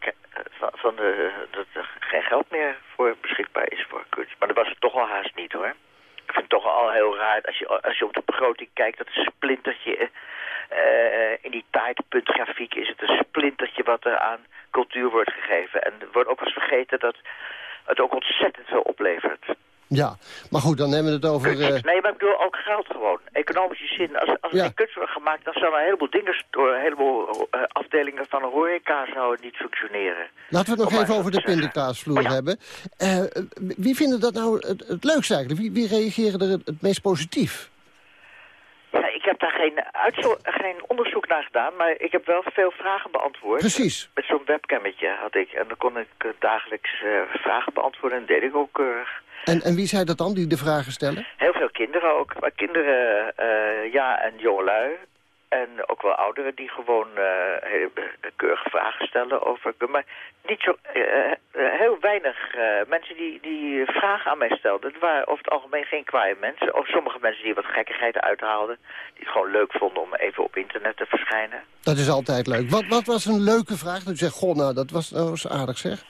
van de, dat er geen geld meer voor beschikbaar is voor kunst. Maar dat was het toch al haast niet hoor. Ik vind het toch al heel raar als je, als je op de begroting kijkt, dat splintertje eh, in die taartpuntgrafiek is het een splintertje wat er aan cultuur wordt gegeven. En er wordt ook eens vergeten dat het ook ontzettend veel oplevert. Ja, maar goed, dan hebben we het over... eh, Nee, maar ik bedoel ook geld gewoon. Economische zin. Als, als er Ja. kunst wordt gemaakt, dan zouden een heleboel dingen door een heleboel eh, afdelingen van de horeca zouden niet functioneren. laten we het nog Om even over de pindakaasvloer hebben. Eh, wie vinden dat nou het, het leukste eigenlijk? Wie, wie reageren er het, het meest positief? Ja, ik heb daar geen, geen onderzoek naar gedaan, maar ik heb wel veel vragen beantwoord. Precies. Met zo'n webcammetje had ik. En dan kon ik dagelijks vragen beantwoorden en dat deed ik ook keurig. En, en wie zei dat dan, die de vragen stellen? Heel veel kinderen ook. Maar kinderen, eh, ja, en jongelui. En ook wel ouderen die gewoon eh, keurige vragen stellen over... Maar niet zo... heel weinig mensen die, die vragen aan mij stelden. Het waren over het algemeen geen kwaaie mensen. Of sommige mensen die wat gekkigheid uithaalden. Die het gewoon leuk vonden om even op internet te verschijnen. Dat is altijd leuk. Wat, wat was een leuke vraag? Dat u zegt, goh, nou, dat was, dat was aardig zeg.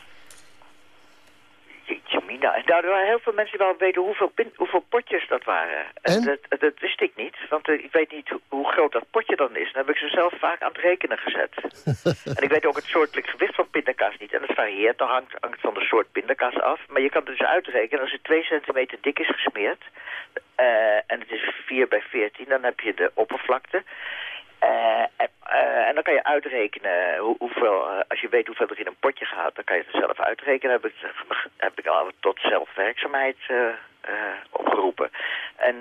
Mina. Nou, er waren heel veel mensen die wel weten hoeveel, pin- hoeveel potjes dat waren. En? Dat, dat wist ik niet, want eh, ik weet niet hoe, groot dat potje dan is. Dan heb ik ze zelf vaak aan het rekenen gezet. en ik weet ook het soortelijk gewicht van pindakaas niet. En dat varieert, dan hangt, hangt van de soort pindakaas af. Maar je kan het dus uitrekenen, als het 2 centimeter dik is gesmeerd... eh, en het is 4 bij 14, dan heb je de oppervlakte... Eh, en, Eh, en dan kan je uitrekenen hoe, hoeveel, eh, als je weet hoeveel er in een potje gaat, dan kan je het zelf uitrekenen. Heb ik, heb ik al tot zelfwerkzaamheid opgeroepen. En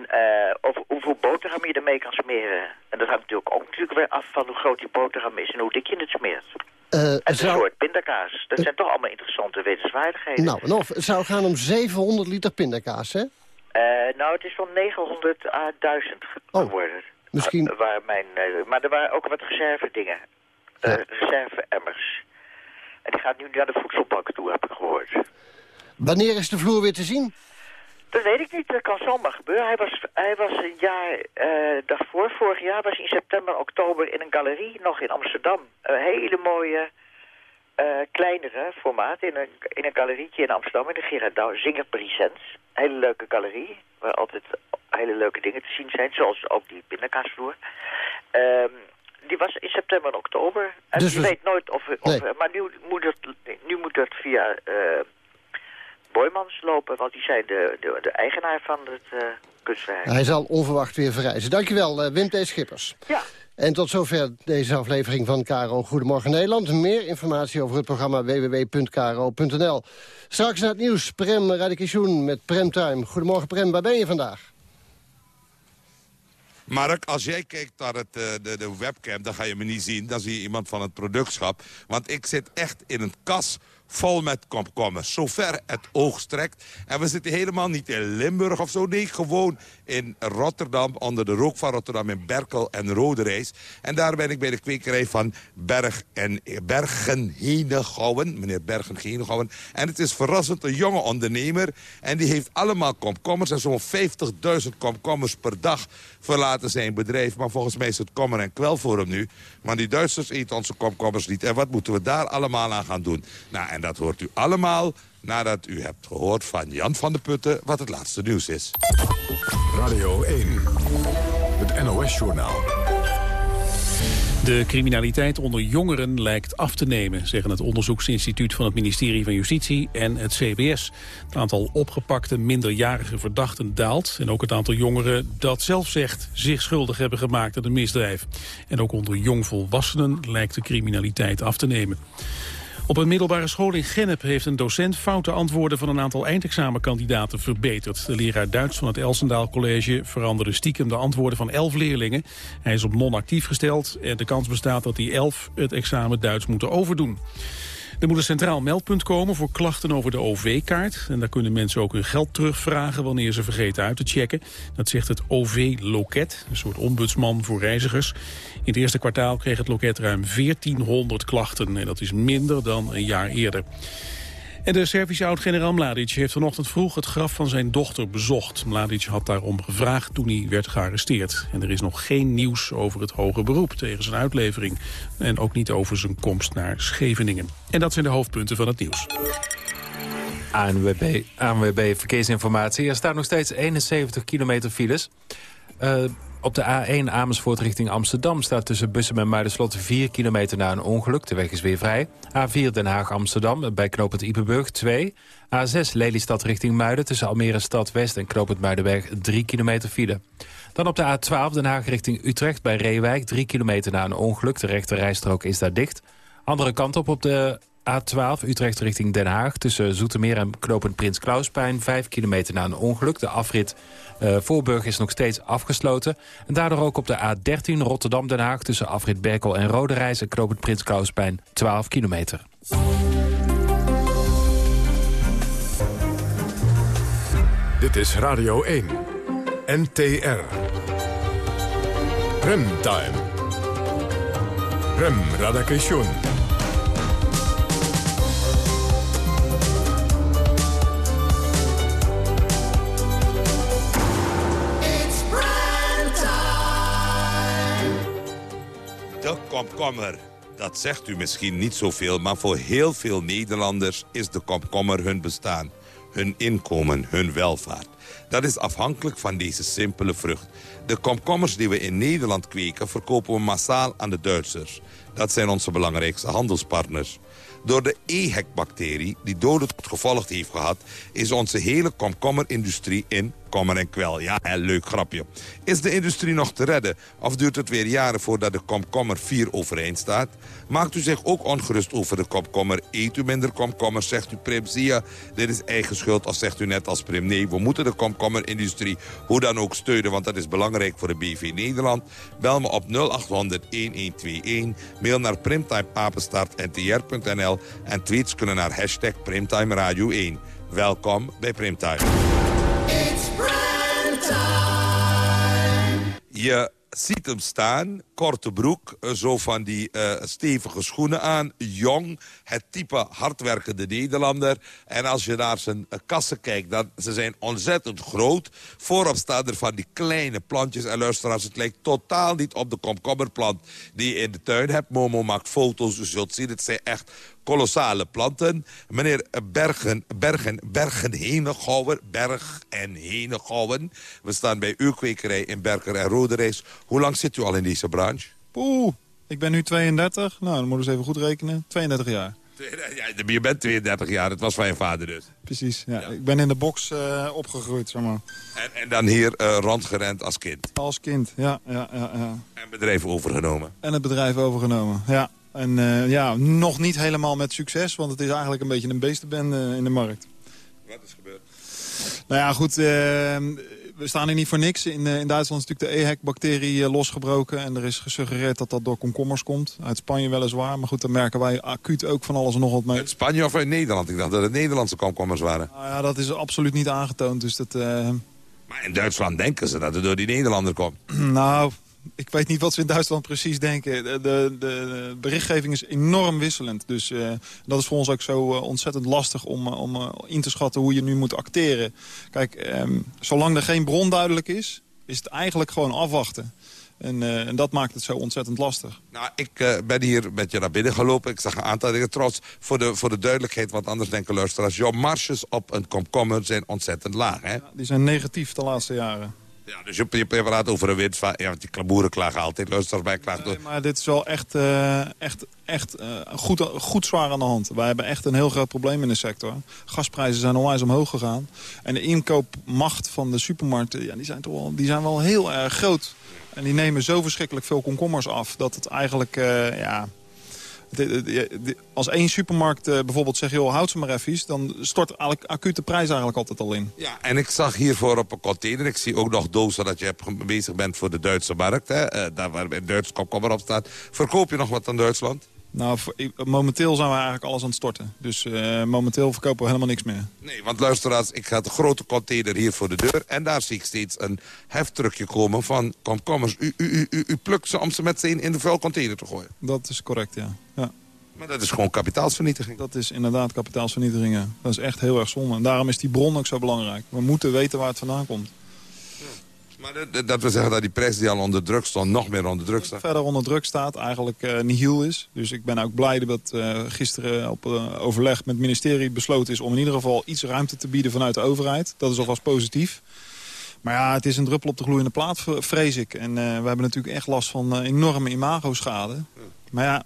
over hoeveel boterham je ermee kan smeren. En dat hangt natuurlijk ook natuurlijk weer af van hoe groot die boterham is en hoe dik je het smeert. en een zou... soort pindakaas. Dat zijn toch allemaal interessante wetenswaardigheden. Nou, nou, het zou gaan om 700 liter pindakaas, hè? nou, het is van 900 à 1000 geworden. Misschien... Uh, waar mijn, uh, maar er waren ook wat reserve dingen. Uh, Reserve-emmers. En die gaat nu naar de voedselbank toe, heb ik gehoord. Wanneer is de vloer weer te zien? Dat weet ik niet, dat kan zomaar gebeuren. Hij was, hij was een jaar daarvoor, vorig jaar, was in september, oktober in een galerie, nog in Amsterdam. Een hele mooie, kleinere formaat, in een, in een galerietje in Amsterdam, in de Gerard Douw. Hele leuke galerie, waar altijd hele leuke dingen te zien zijn, zoals ook die pindakaasvloer. Um, die was in september en oktober. En dus je weet nooit of... of nee. Maar nu moet, het, nu moet het via uh, Boymans lopen, want die zijn de, de, de eigenaar van het uh, kunstwerk. Hij zal onverwacht weer verrijzen. Dankjewel, uh, Wim T. Schippers. Ja. En tot zover deze aflevering van KRO Goedemorgen Nederland. Meer informatie over het programma www.kro.nl. Straks naar het nieuws, Prem Radikation met Premtime. Goedemorgen Prem, waar ben je vandaag? Mark, als jij kijkt naar het, de, de webcam, dan ga je me niet zien. Dan zie je iemand van het productschap. Want ik zit echt in een kas vol met komkommers. Zover het oog strekt. En we zitten helemaal niet in Limburg of zo. Nee, gewoon in Rotterdam, onder de rook van Rotterdam... in Berkel en Roderijs. En daar ben ik bij de kwekerij van Berg en Bergen Henegouwen. Meneer Bergen Henegouwen. En het is verrassend een jonge ondernemer. En die heeft allemaal komkommers. En zo'n 50.000 komkommers per dag verlaten zijn bedrijf. Maar volgens mij is het kommer en kwel voor hem nu. Maar die Duitsers eten onze komkommers niet. En wat moeten we daar allemaal aan gaan doen? Nou, en dat hoort u allemaal nadat u hebt gehoord van Jan van der Putten... wat het laatste nieuws is. Radio 1, het NOS-journaal. De criminaliteit onder jongeren lijkt af te nemen, zeggen het onderzoeksinstituut van het ministerie van Justitie en het CBS. Het aantal opgepakte minderjarige verdachten daalt en ook het aantal jongeren dat zelf zegt zich schuldig hebben gemaakt aan een misdrijf. En ook onder jongvolwassenen lijkt de criminaliteit af te nemen. Op een middelbare school in Gennep heeft een docent foute antwoorden van een aantal eindexamenkandidaten verbeterd. De leraar Duits van het Elsendaal College veranderde stiekem de antwoorden van elf leerlingen. Hij is op non-actief gesteld en de kans bestaat dat die elf het examen Duits moeten overdoen. Er moet een centraal meldpunt komen voor klachten over de OV-kaart. En daar kunnen mensen ook hun geld terugvragen wanneer ze vergeten uit te checken. Dat zegt het OV-loket, een soort ombudsman voor reizigers. In het eerste kwartaal kreeg het loket ruim 1400 klachten. En dat is minder dan een jaar eerder. En de Servische oud-generaal Mladic heeft vanochtend vroeg het graf van zijn dochter bezocht. Mladic had daarom gevraagd toen hij werd gearresteerd. En er is nog geen nieuws over het hoge beroep tegen zijn uitlevering. En ook niet over zijn komst naar Scheveningen. En dat zijn de hoofdpunten van het nieuws. ANWB, ANWB Verkeersinformatie. Er staat nog steeds 71 kilometer files. Uh, op de A1 Amersfoort richting Amsterdam staat tussen Bussen en Muiderslot 4 kilometer na een ongeluk. De weg is weer vrij. A4 Den Haag-Amsterdam bij knooppunt Ipenburg 2. A6 Lelystad richting Muiden tussen Almere Stad West en knooppunt Muidenberg 3 kilometer file. Dan op de A12 Den Haag richting Utrecht bij Reewijk 3 kilometer na een ongeluk. De rechte rijstrook is daar dicht. Andere kant op op de A12 Utrecht richting Den Haag. Tussen Zoetermeer en knooppunt Prins Klauspijn. 5 kilometer na een ongeluk. De afrit uh, Voorburg is nog steeds afgesloten. En daardoor ook op de A13 Rotterdam-Den Haag... tussen afrit Berkel en Roderijs en knooppunt Prins Klauspijn. 12 kilometer. Dit is Radio 1. NTR. Remtime. Rem Radakation. Komkommer. Dat zegt u misschien niet zoveel, maar voor heel veel Nederlanders is de komkommer hun bestaan. Hun inkomen, hun welvaart. Dat is afhankelijk van deze simpele vrucht. De komkommers die we in Nederland kweken verkopen we massaal aan de Duitsers. Dat zijn onze belangrijkste handelspartners. Door de EHEC-bacterie, die dodelijk gevolgd heeft gehad... is onze hele komkommerindustrie in komkommer en kwel. Ja, leuk grapje. Is de industrie nog te redden? Of duurt het weer jaren voordat de komkommer 4 overeind staat? Maakt u zich ook ongerust over de komkommer? Eet u minder komkommer? Zegt u Prim, zie je, dit is eigen schuld? Of zegt u net als Prim, nee, we moeten de komkommerindustrie hoe dan ook steunen, want dat is belangrijk voor de BV Nederland. Bel me op 0800-1121. Mail naar primtimeapenstaartntr.nl en tweets kunnen naar hashtag Primtime Radio 1. Welkom bij Primtime. Je ziet hem staan, korte broek, eh, zo van die uh, stevige schoenen aan. Jong, het type hardwerkende Nederlander. En als je naar zijn uh, kassen kijkt, dan ze zijn ontzettend groot. Voorop staan er van die kleine plantjes. En luisteraars, het lijkt totaal niet op de komkommerplant die je in de tuin hebt. Momo maakt foto's, u zult zien, het zijn echt kolossale planten. Meneer Bergen, Bergen, Bergen Henegouwer, Berg en Henegouwen. We staan bij uw kwekerij in Berker en Roderijs. Hoe lang zit u al in deze branche? Oeh, ik ben nu 32. Nou, dan moeten we eens even goed rekenen. 32 jaar. Ja, je bent 32 jaar, dat was van je vader dus. Precies, ja. Ik ben in de box uh, opgegroeid, zeg maar. En, en dan hier uh, rondgerend als kind? Als kind, ja, ja, ja, ja. En bedrijf overgenomen? En het bedrijf overgenomen, ja. En uh, ja, nog niet helemaal met succes, want het is eigenlijk een beetje een beestenbende in de markt. Wat is gebeurd? Nou ja, goed, uh, we staan hier niet voor niks. In, uh, in Duitsland is natuurlijk de EHEC-bacterie losgebroken. En er is gesuggereerd dat dat door komkommers komt. Uit Spanje weliswaar, maar goed, daar merken wij acuut ook van alles en nog wat mee. Uit Spanje of uit Nederland? Ik dacht dat het Nederlandse komkommers waren. Nou ja, dat is absoluut niet aangetoond, dus dat... Maar in Duitsland denken ze dat het door die Nederlander komt. nou, ik weet niet wat ze in Duitsland precies denken. De, de, de berichtgeving is enorm wisselend. Dus uh, dat is voor ons ook zo uh, ontzettend lastig om, uh, om in te schatten hoe je nu moet acteren. Kijk, um, zolang er geen bron duidelijk is, is het eigenlijk gewoon afwachten. En, en, dat maakt het zo ontzettend lastig. Nou, ik ben hier met je naar binnen gelopen. Ik zag een aantal dingen. Trots voor de, voor de duidelijkheid, want anders denken luisteraars... jouw marges op een komkommer zijn ontzettend laag, hè? Ja, die zijn negatief de laatste jaren. Ja, dus je, je, je praat over een winst van... Ja, want die boeren klagen altijd, luisteraars bij klagen. Nee, maar dit is wel echt, uh, echt, echt uh, goed, goed zwaar aan de hand. Wij hebben echt een heel groot probleem in de sector. Gasprijzen zijn onwijs omhoog gegaan. En de inkoopmacht van de supermarkten, ja, die, zijn toch wel, die zijn wel heel erg groot. En die nemen zo verschrikkelijk veel komkommers af... dat het eigenlijk, uh, ja... De, als één supermarkt uh, bijvoorbeeld zegt, joh, houd ze maar even, dan stort acute prijs eigenlijk altijd al in. Ja, en ik zag hiervoor op een container, ik zie ook nog dozen dat je hebt, bezig bent voor de Duitse markt, hè, uh, daar waar bij Duits komkommer op staat. Verkoop je nog wat aan Duitsland? Nou, momenteel zijn we eigenlijk alles aan het storten. Dus uh, momenteel verkopen we helemaal niks meer. Nee, want luisteraars, ik ga de grote container hier voor de deur... en daar zie ik steeds een heftruckje komen van komkommers. U, u, u, u, u plukt ze om ze met z'n in de vuilcontainer te gooien. Dat is correct, ja. ja. Maar dat is gewoon kapitaalsvernietiging. Dat is inderdaad kapitaalsvernietiging, ja. Dat is echt heel erg zonde. En daarom is die bron ook zo belangrijk. We moeten weten waar het vandaan komt. Maar dat, dat wil zeggen dat die prijs die al onder druk stond, nog meer onder druk staat? Verder onder druk staat, eigenlijk uh, nihil is. Dus ik ben ook blij dat uh, gisteren op uh, overleg met het ministerie besloten is... om in ieder geval iets ruimte te bieden vanuit de overheid. Dat is alvast positief. Maar ja, het is een druppel op de gloeiende plaat, vrees ik. En we hebben natuurlijk echt last van enorme imagoschade. Maar ja,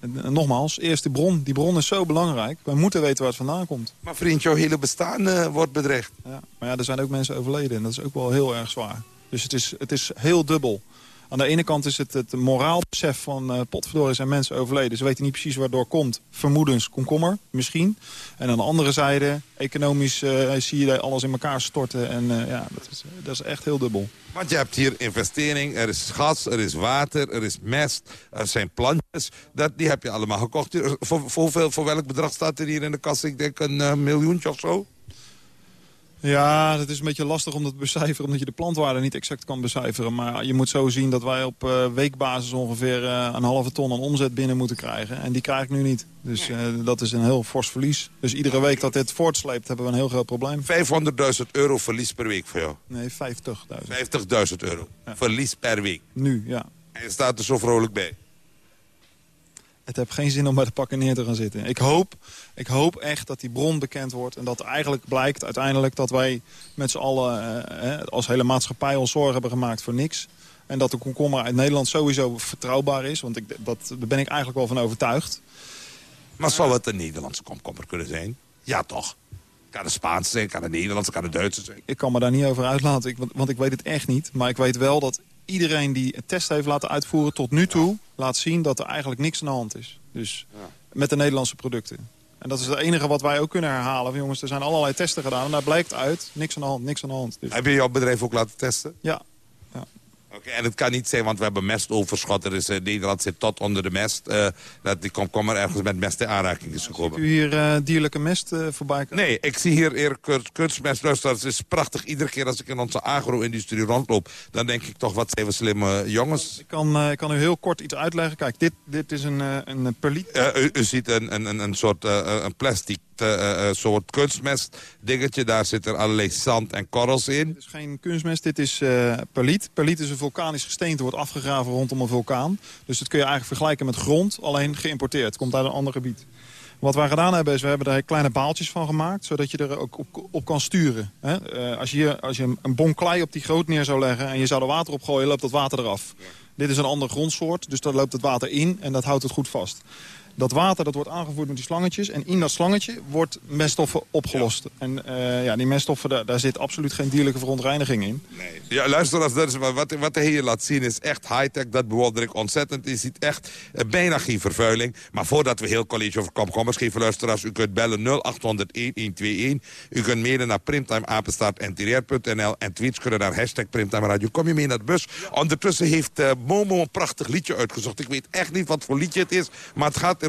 en nogmaals, eerst die bron. Die bron is zo belangrijk. We moeten weten waar het vandaan komt. Maar vriend, jouw hele bestaan uh, wordt bedreigd. Ja, maar ja, er zijn ook mensen overleden. En dat is ook wel heel erg zwaar. Dus het is, het is heel dubbel. Aan de ene kant is het het moraalbesef van uh, potverdorie zijn mensen overleden. Ze weten niet precies waardoor komt. Vermoedens komkommer, misschien. En aan de andere zijde, economisch uh, zie je alles in elkaar storten. En uh, ja, dat is, dat is echt heel dubbel. Want je hebt hier investering, er is gas, er is water, er is mest, er zijn plantjes. Dat, die heb je allemaal gekocht. Voor, voor, voor, voor welk bedrag staat er hier in de kast? Ik denk een miljoentje of zo? Ja, het is een beetje lastig om dat te becijferen... omdat je de plantwaarde niet exact kan becijferen. Maar je moet zo zien dat wij op uh, weekbasis ongeveer uh, een halve ton aan omzet binnen moeten krijgen. En die krijg ik nu niet. Dus uh, dat is een heel fors verlies. Dus iedere week dat dit voortsleept hebben we een heel groot probleem. 500.000 euro verlies per week voor jou? Nee, 50.000. 50.000 euro ja. verlies per week? Nu, ja. En je staat er zo vrolijk bij? Het heeft geen zin om bij de pakken neer te gaan zitten. Ik hoop, ik hoop echt dat die bron bekend wordt. En dat eigenlijk blijkt uiteindelijk dat wij met z'n allen eh, als hele maatschappij ons zorgen hebben gemaakt voor niks. En dat de komkommer uit Nederland sowieso vertrouwbaar is. Want ik, dat, daar ben ik eigenlijk wel van overtuigd. Maar zou het een Nederlandse komkommer kunnen zijn? Ja, toch? Kan de Spaanse zijn, kan de Nederlandse, kan de Duitse zijn. Ik kan me daar niet over uitlaten, ik, want, want ik weet het echt niet. Maar ik weet wel dat iedereen die het test heeft laten uitvoeren tot nu toe... laat zien dat er eigenlijk niks aan de hand is. Dus met de Nederlandse producten. En dat is het enige wat wij ook kunnen herhalen. Van, jongens, er zijn allerlei testen gedaan en daar blijkt uit... niks aan de hand, niks aan de hand. Dus, Heb je jouw bedrijf ook laten testen? ja, Oké, en het kan niet zijn, want we hebben mestoverschot. Er is, eh, Nederland zit tot onder de mest. eh, dat die komkommer ergens met mest in aanraking is gekomen. u hier eh, dierlijke mest voorbij komen? Nee, ik zie hier eer kun- kunstmest. Luister, het is prachtig. Iedere keer als ik in onze agro-industrie rondloop... dan denk ik toch, wat zijn we slimme jongens. Ik kan, ik kan u heel kort iets uitleggen. Kijk, dit, dit is een, een perliet. U, u ziet een, een, een, soort een plastic soort kunstmest dingetje. Daar zitten allerlei zand en korrels in. Dit is geen kunstmest, dit is perliet. Perliet is een vulkanisch gesteente, wordt afgegraven rondom een vulkaan. Dus dat kun je eigenlijk vergelijken met grond, alleen geïmporteerd. Komt uit een ander gebied. Wat wij gedaan hebben is, we hebben er kleine baaltjes van gemaakt... zodat je er ook op, op kan sturen. Hè? Eh, als je, hier, als je een- een bon klei op die groot neer zou leggen... en je zou er water op gooien, loopt dat water eraf. Dit is een andere grondsoort, dus daar loopt het water in... en dat houdt het goed vast. Dat water dat wordt aangevoerd met die slangetjes. En in dat slangetje wordt meststoffen opgelost. En eh, ja, die meststoffen, daar, daar zit absoluut geen dierlijke verontreiniging in. Ja, luister, als dat is, wat, wat hij hier laat zien is echt high-tech. Dat bewonder ik ontzettend. Je ziet echt eh, bijna geen vervuiling. Maar voordat we heel college over komkommers geven, luisteraars... u kunt bellen 0800-1121. U kunt mailen naar primtimeapenstaartntr.nl. En tweets kunnen naar hashtag Primtime Radio. Kom je mee naar de bus? Ondertussen heeft eh, Momo een prachtig liedje uitgezocht. Ik weet echt niet wat voor liedje het is. Maar het gaat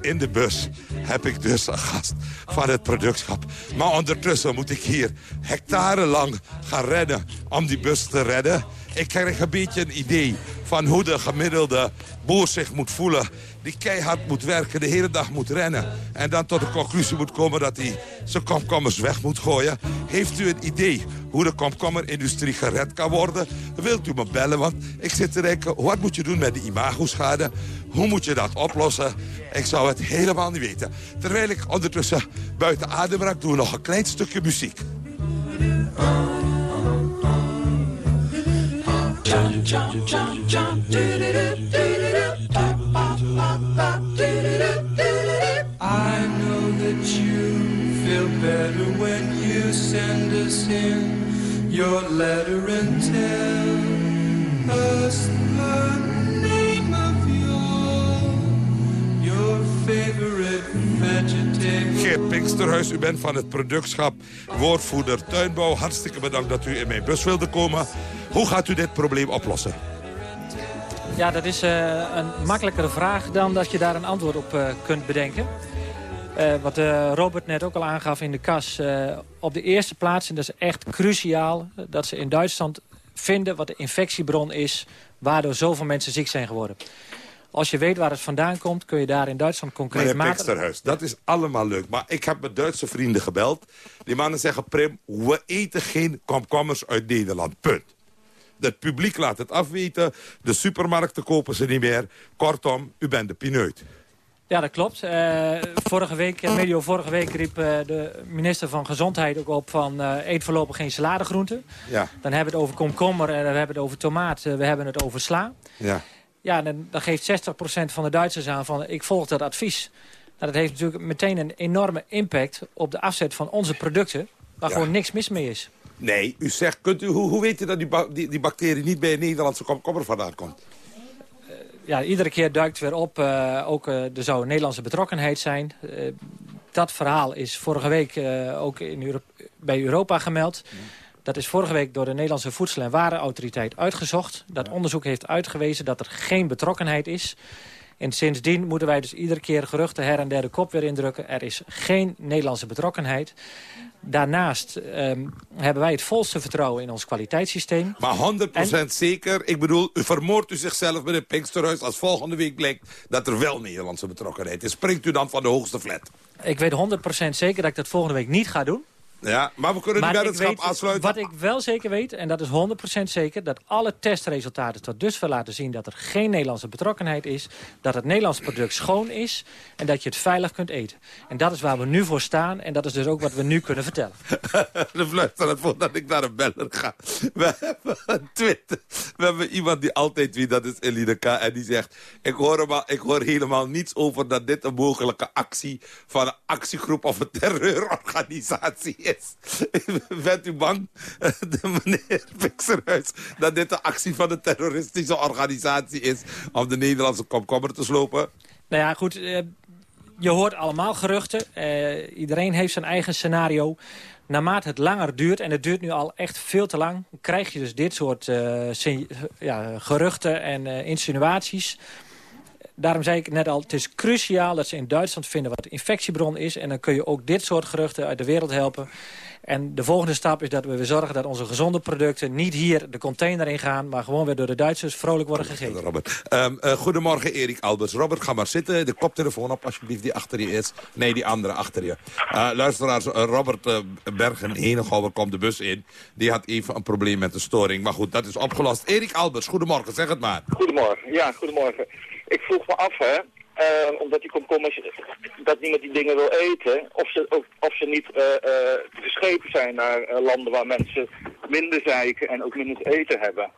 in de bus heb ik dus een gast van het productschap. Maar ondertussen moet ik hier hectarenlang gaan rennen om die bus te redden. Ik krijg een beetje een idee van hoe de gemiddelde boer zich moet voelen. Die keihard moet werken, de hele dag moet rennen. En dan tot de conclusie moet komen dat hij zijn komkommers weg moet gooien. Heeft u een idee hoe de komkommerindustrie gered kan worden? Wilt u me bellen? Want ik zit te denken, wat moet je doen met de imagoschade? Hoe moet je dat oplossen? Ik zou het helemaal niet weten. Terwijl ik ondertussen buiten adem raak, ik nog een klein stukje muziek. I know that you feel better when you send us in your letter and tell us the name of your your favorite vegetable. Geert Pinksterhuis, u bent van het productschap woordvoerder tuinbouw. Hartstikke bedankt dat u in mijn bus wilde komen. Hoe gaat u dit probleem oplossen? Ja, dat is eh, een makkelijkere vraag dan dat je daar een antwoord op eh, kunt bedenken. Eh, wat Robert net ook al aangaf in de kas. op de eerste plaats, en dat is echt cruciaal... dat ze in Duitsland vinden wat de infectiebron is... waardoor zoveel mensen ziek zijn geworden. Als je weet waar het vandaan komt, kun je daar in Duitsland concreet. Pinksterhuis, dat is allemaal leuk. Maar ik heb mijn Duitse vrienden gebeld. Die mannen zeggen, Prim, we eten geen komkommers uit Nederland. Punt. Het publiek laat het afweten. De supermarkten kopen ze niet meer. Kortom, u bent de pineut. Ja, dat klopt. Eh, vorige week, eh, medio vorige week riep eh, de minister van Gezondheid ook op van eet voorlopig geen saladegroenten. Ja, Dan hebben we het over komkommer, en we hebben het over tomaat, we hebben het over sla. ja. Ja, dan, dan geeft 60% van de Duitsers aan van ik volg dat advies. Nou, dat heeft natuurlijk meteen een enorme impact op de afzet van onze producten, waar Ja. gewoon niks mis mee is. Nee, u zegt, kunt u, hoe, hoe weet u dat die, ba- die, die bacterie niet bij een Nederlandse komkommer vandaan komt? Ja, iedere keer duikt weer op, eh, ook eh, er zou een Nederlandse betrokkenheid zijn. Eh, dat verhaal is vorige week eh, ook in Euro bij Europa gemeld. Dat is vorige week door de Nederlandse Voedsel- en Warenautoriteit uitgezocht. Dat onderzoek heeft uitgewezen dat er geen betrokkenheid is. En sindsdien moeten wij dus iedere keer geruchten her en der de kop weer indrukken. Er is geen Nederlandse betrokkenheid. Daarnaast ehm, hebben wij het volste vertrouwen in ons kwaliteitssysteem. Maar 100% zeker, ik bedoel, u vermoordt u zichzelf met een Pinksterhuis... als volgende week blijkt dat er wel Nederlandse betrokkenheid is. Springt u dan van de hoogste flat? Ik weet 100% zeker dat ik dat volgende week niet ga doen. Ja, maar we kunnen Maar die weddenschap afsluiten. Wat ik wel zeker weet, en dat is 100% zeker... dat alle testresultaten tot dusver laten zien dat er geen Nederlandse betrokkenheid is... dat het Nederlandse product schoon is en dat je het veilig kunt eten. En dat is waar we nu voor staan en dat is dus ook wat we nu kunnen vertellen. de fluisteraar voordat ik naar een beller ga. We hebben een Twitter. We hebben iemand die altijd wie dat is Eline K. En die zegt, ik hoor, helemaal, ik hoor helemaal niets over dat dit een mogelijke actie van een actiegroep of een terreurorganisatie is. Bent u bang, de meneer Pixerhuis, dat dit een actie van een terroristische organisatie is om de Nederlandse komkommer te slopen? Nou ja, goed, eh, je hoort allemaal geruchten. Eh, iedereen heeft zijn eigen scenario. Naarmate het langer duurt, en het duurt nu al echt veel te lang... krijg je dus dit soort eh, ja, geruchten en insinuaties. Daarom zei ik net al, het is cruciaal dat ze in Duitsland vinden wat de infectiebron is. En dan kun je ook dit soort geruchten uit de wereld helpen. En de volgende stap is dat we weer zorgen dat onze gezonde producten... niet hier de container in gaan, maar gewoon weer door de Duitsers vrolijk worden gegeten. Robert. Ehm, eh, goedemorgen, Erik Albers. Robert, ga maar zitten. De koptelefoon op, alsjeblieft, die achter je is. Nee, die andere achter je. Eh, luisteraars, eh, Robert uh, Bergen, Henegouwer, komt de bus in. Die had even een probleem met de storing. Maar goed, dat is opgelost. Erik Albers, goedemorgen, zeg het maar. Goedemorgen, ja, goedemorgen. Ik vroeg me af, hè, eh, omdat die komkommers, dat niemand die dingen wil eten, of ze, of, of ze niet eh, eh, verschepen zijn naar eh, landen waar mensen minder zeiken en ook minder te eten hebben. In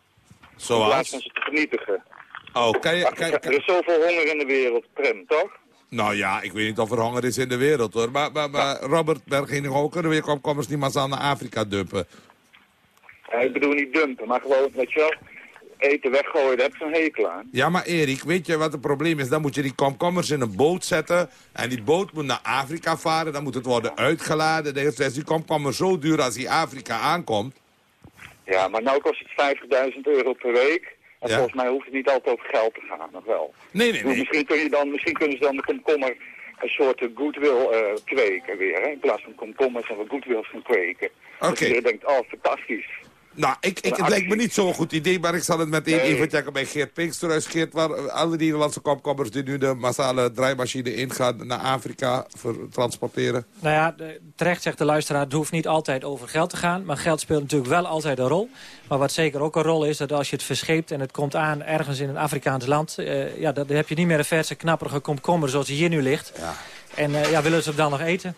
plaats Zoals? van ze te vernietigen. Oh, kan je, kan Er is zoveel honger in de wereld, Prem, toch? Nou ja, ik weet niet of er honger is in de wereld, hoor. Maar, maar, maar Robert Bergen, Henegouwer, kunnen we komkommers niet massaal naar Afrika dumpen? Ja, ik bedoel niet dumpen, maar gewoon, weet je wel, eten weggooien, daar heb ik zo'n hekel aan. Ja, maar Erik, weet je wat het probleem is? Dan moet je die komkommers in een boot zetten. En die boot moet naar Afrika varen. Dan moet het worden uitgeladen. Dan is die komkommer zo duur als die Afrika aankomt. Ja, maar nou kost het 50.000 euro per week. En Ja. volgens mij hoeft het niet altijd over geld te gaan, nog wel. Nee, nee, Dus Misschien, kun je dan, misschien kunnen ze dan de komkommer een soort eh, goodwill eh, kweken weer. Hè? In plaats van komkommers en we goodwill gaan kweken. Oké. Dat iedereen denkt, oh, fantastisch. Nou, ik, ik, het lijkt me niet zo'n goed idee, maar ik zal het meteen Nee. even checken bij Geert Pinksterhuis. Geert, waar eh, alle Nederlandse komkommers die nu de massale draaimachine ingaan naar Afrika ver- transporteren. Nou ja, terecht zegt de luisteraar, het hoeft niet altijd over geld te gaan. Maar geld speelt natuurlijk wel altijd een rol. Maar wat zeker ook een rol is, dat als je het verscheept en het komt aan ergens in een Afrikaans land... eh, ja, dan heb je niet meer een verse, knapperige komkommer zoals die hier nu ligt. En eh, ja, willen ze hem dan nog eten?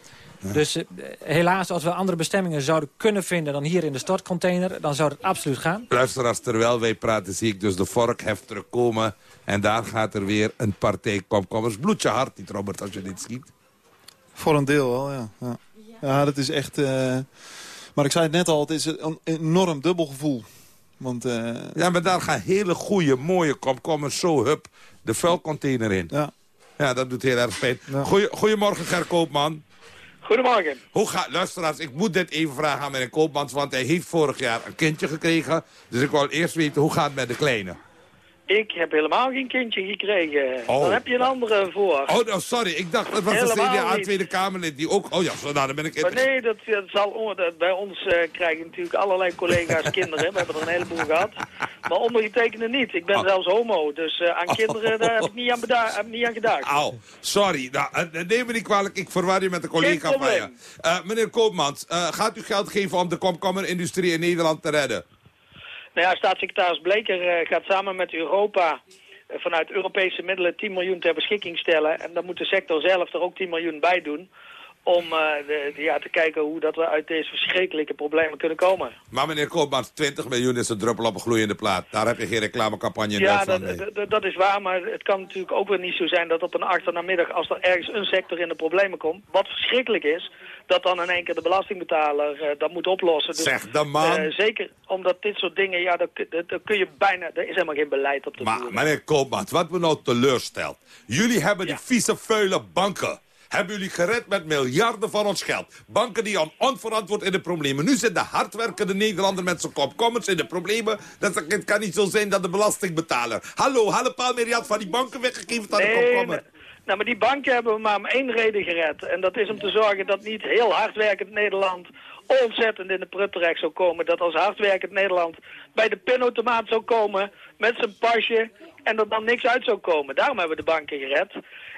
Dus eh, helaas, als we andere bestemmingen zouden kunnen vinden dan hier in de stortcontainer... dan zou het absoluut gaan. Luisteraars, terwijl wij praten zie ik dus de vorkheft terugkomen. En daar gaat er weer een partij komkommers. Bloed je hart niet, Robert, als je dit ziet. Voor een deel wel, ja. Ja, ja dat is echt... eh, Maar ik zei het net al, het is een enorm dubbel gevoel. Want, eh, Ja, maar daar gaan hele goede, mooie komkommers zo hup de vuilcontainer in. Ja. Ja, dat doet heel erg pijn. Goeie, goedemorgen, Ger Koopman. Goedemorgen. Hoe gaat, luisteraars, ik moet dit even vragen aan meneer Koopmans... want hij heeft vorig jaar een kindje gekregen. Dus ik wil eerst weten, hoe gaat het met de kleine? Ik heb helemaal geen kindje gekregen. Oh. Daar heb je een andere voor. Oh, nou, sorry, ik dacht, het was de CDA niet. Tweede Kamerlid die ook... Oh ja, zo, nou, dan ben ik... Maar nee, dat, dat zal, dat- bij ons eh, krijgen natuurlijk allerlei collega's kinderen. We hebben er een heleboel gehad. Maar ondergetekende niet. Ik ben Oh. zelfs homo. Dus eh, aan kinderen daar heb ik niet aan, heb niet aan gedacht. Au, sorry. Nou, eh, neem me niet kwalijk, ik verwar je met een collega van je. meneer Koopmans, gaat u geld geven om de komkommerindustrie in Nederland te redden? Nou ja, staatssecretaris Bleker eh, gaat samen met Europa eh, vanuit Europese middelen 10 miljoen ter beschikking stellen. En dan moet de sector zelf er ook 10 miljoen bij doen. Om eh, de, ja, te kijken hoe dat we uit deze verschrikkelijke problemen kunnen komen. Maar meneer Koopmans, 20 miljoen is een druppel op een gloeiende plaat. Daar heb je geen reclamecampagne in Ja, Duitsland dat, mee. dat- is waar, maar het kan natuurlijk ook weer niet zo zijn dat op een achternamiddag, als er ergens een sector in de problemen komt, wat verschrikkelijk is, dat dan in één keer de belastingbetaler eh, dat moet oplossen. Dus, Zeg de man. eh, zeker omdat dit soort dingen, ja, daar, kun- daar- daar kun je bijna, er is helemaal geen beleid op te Maar voeren. meneer Koopmans, wat me nou teleurstelt. Jullie hebben die vieze, vuile banken. Hebben jullie gered met miljarden van ons geld. Banken die on onverantwoord in de problemen. Nu zit de hardwerkende Nederlander met zijn komkommers in de problemen. Dat, het kan niet zo zijn dat de belastingbetaler... Hallo, paar miljard van die banken weggegeven aan de Nee, komkommer. Nou, maar die banken hebben we maar om één reden gered. En dat is om te zorgen dat niet heel hardwerkend Nederland ontzettend in de prut terecht zou komen. Dat als hardwerkend Nederland bij de pinautomaat zou komen met zijn pasje en er dan niks uit zou komen. Daarom hebben we de banken gered.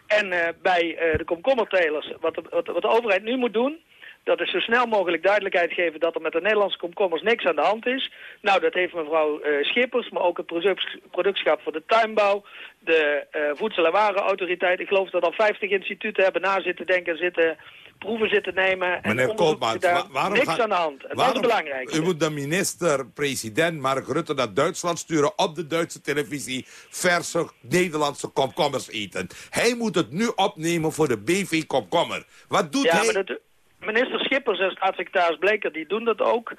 En eh, bij eh, de komkommertelers, wat de, wat, wat de overheid nu moet doen... Dat is zo snel mogelijk duidelijkheid geven dat er met de Nederlandse komkommers niks aan de hand is. Nou, dat heeft mevrouw eh, Schippers, maar ook het product- productschap voor de tuinbouw, de Voedsel- en Warenautoriteit. Ik geloof dat al 50 instituten hebben na zitten denken, zitten proeven zitten nemen. En Meneer Koopmans, wa- waarom niks aan de hand. En dat is waarom- het belangrijkste. U moet de minister-president Mark Rutte naar Duitsland sturen... op de Duitse televisie verse Nederlandse komkommers eten. Hij moet het nu opnemen voor de BV Komkommer. Wat doet ja, hij? maar dat, minister Schippers en staatssecretaris Bleker, die doen dat ook.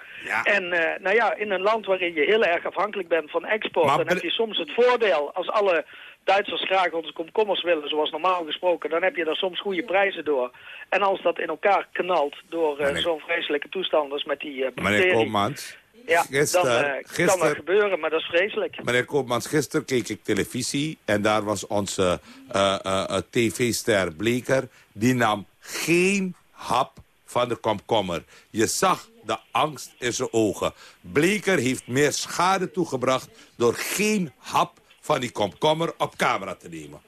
En eh, nou ja, in een land waarin je heel erg afhankelijk bent van export... Maar dan heb je soms het voordeel, als alle Duitsers graag onze komkommers willen, zoals normaal gesproken... dan heb je daar soms goede prijzen door. En als dat in elkaar knalt door eh, zo'n vreselijke toestand als met die eh Meneer. Koopmans, ja, gister- dan eh, kan dat gebeuren, maar dat is vreselijk. Meneer Koopmans, gisteren keek ik televisie... en daar was onze eh, eh, eh, tv-ster Bleker. Die nam geen hap van de komkommer. Je zag de angst in zijn ogen. Bleker heeft meer schade toegebracht... door geen hap van die komkommer op camera te nemen.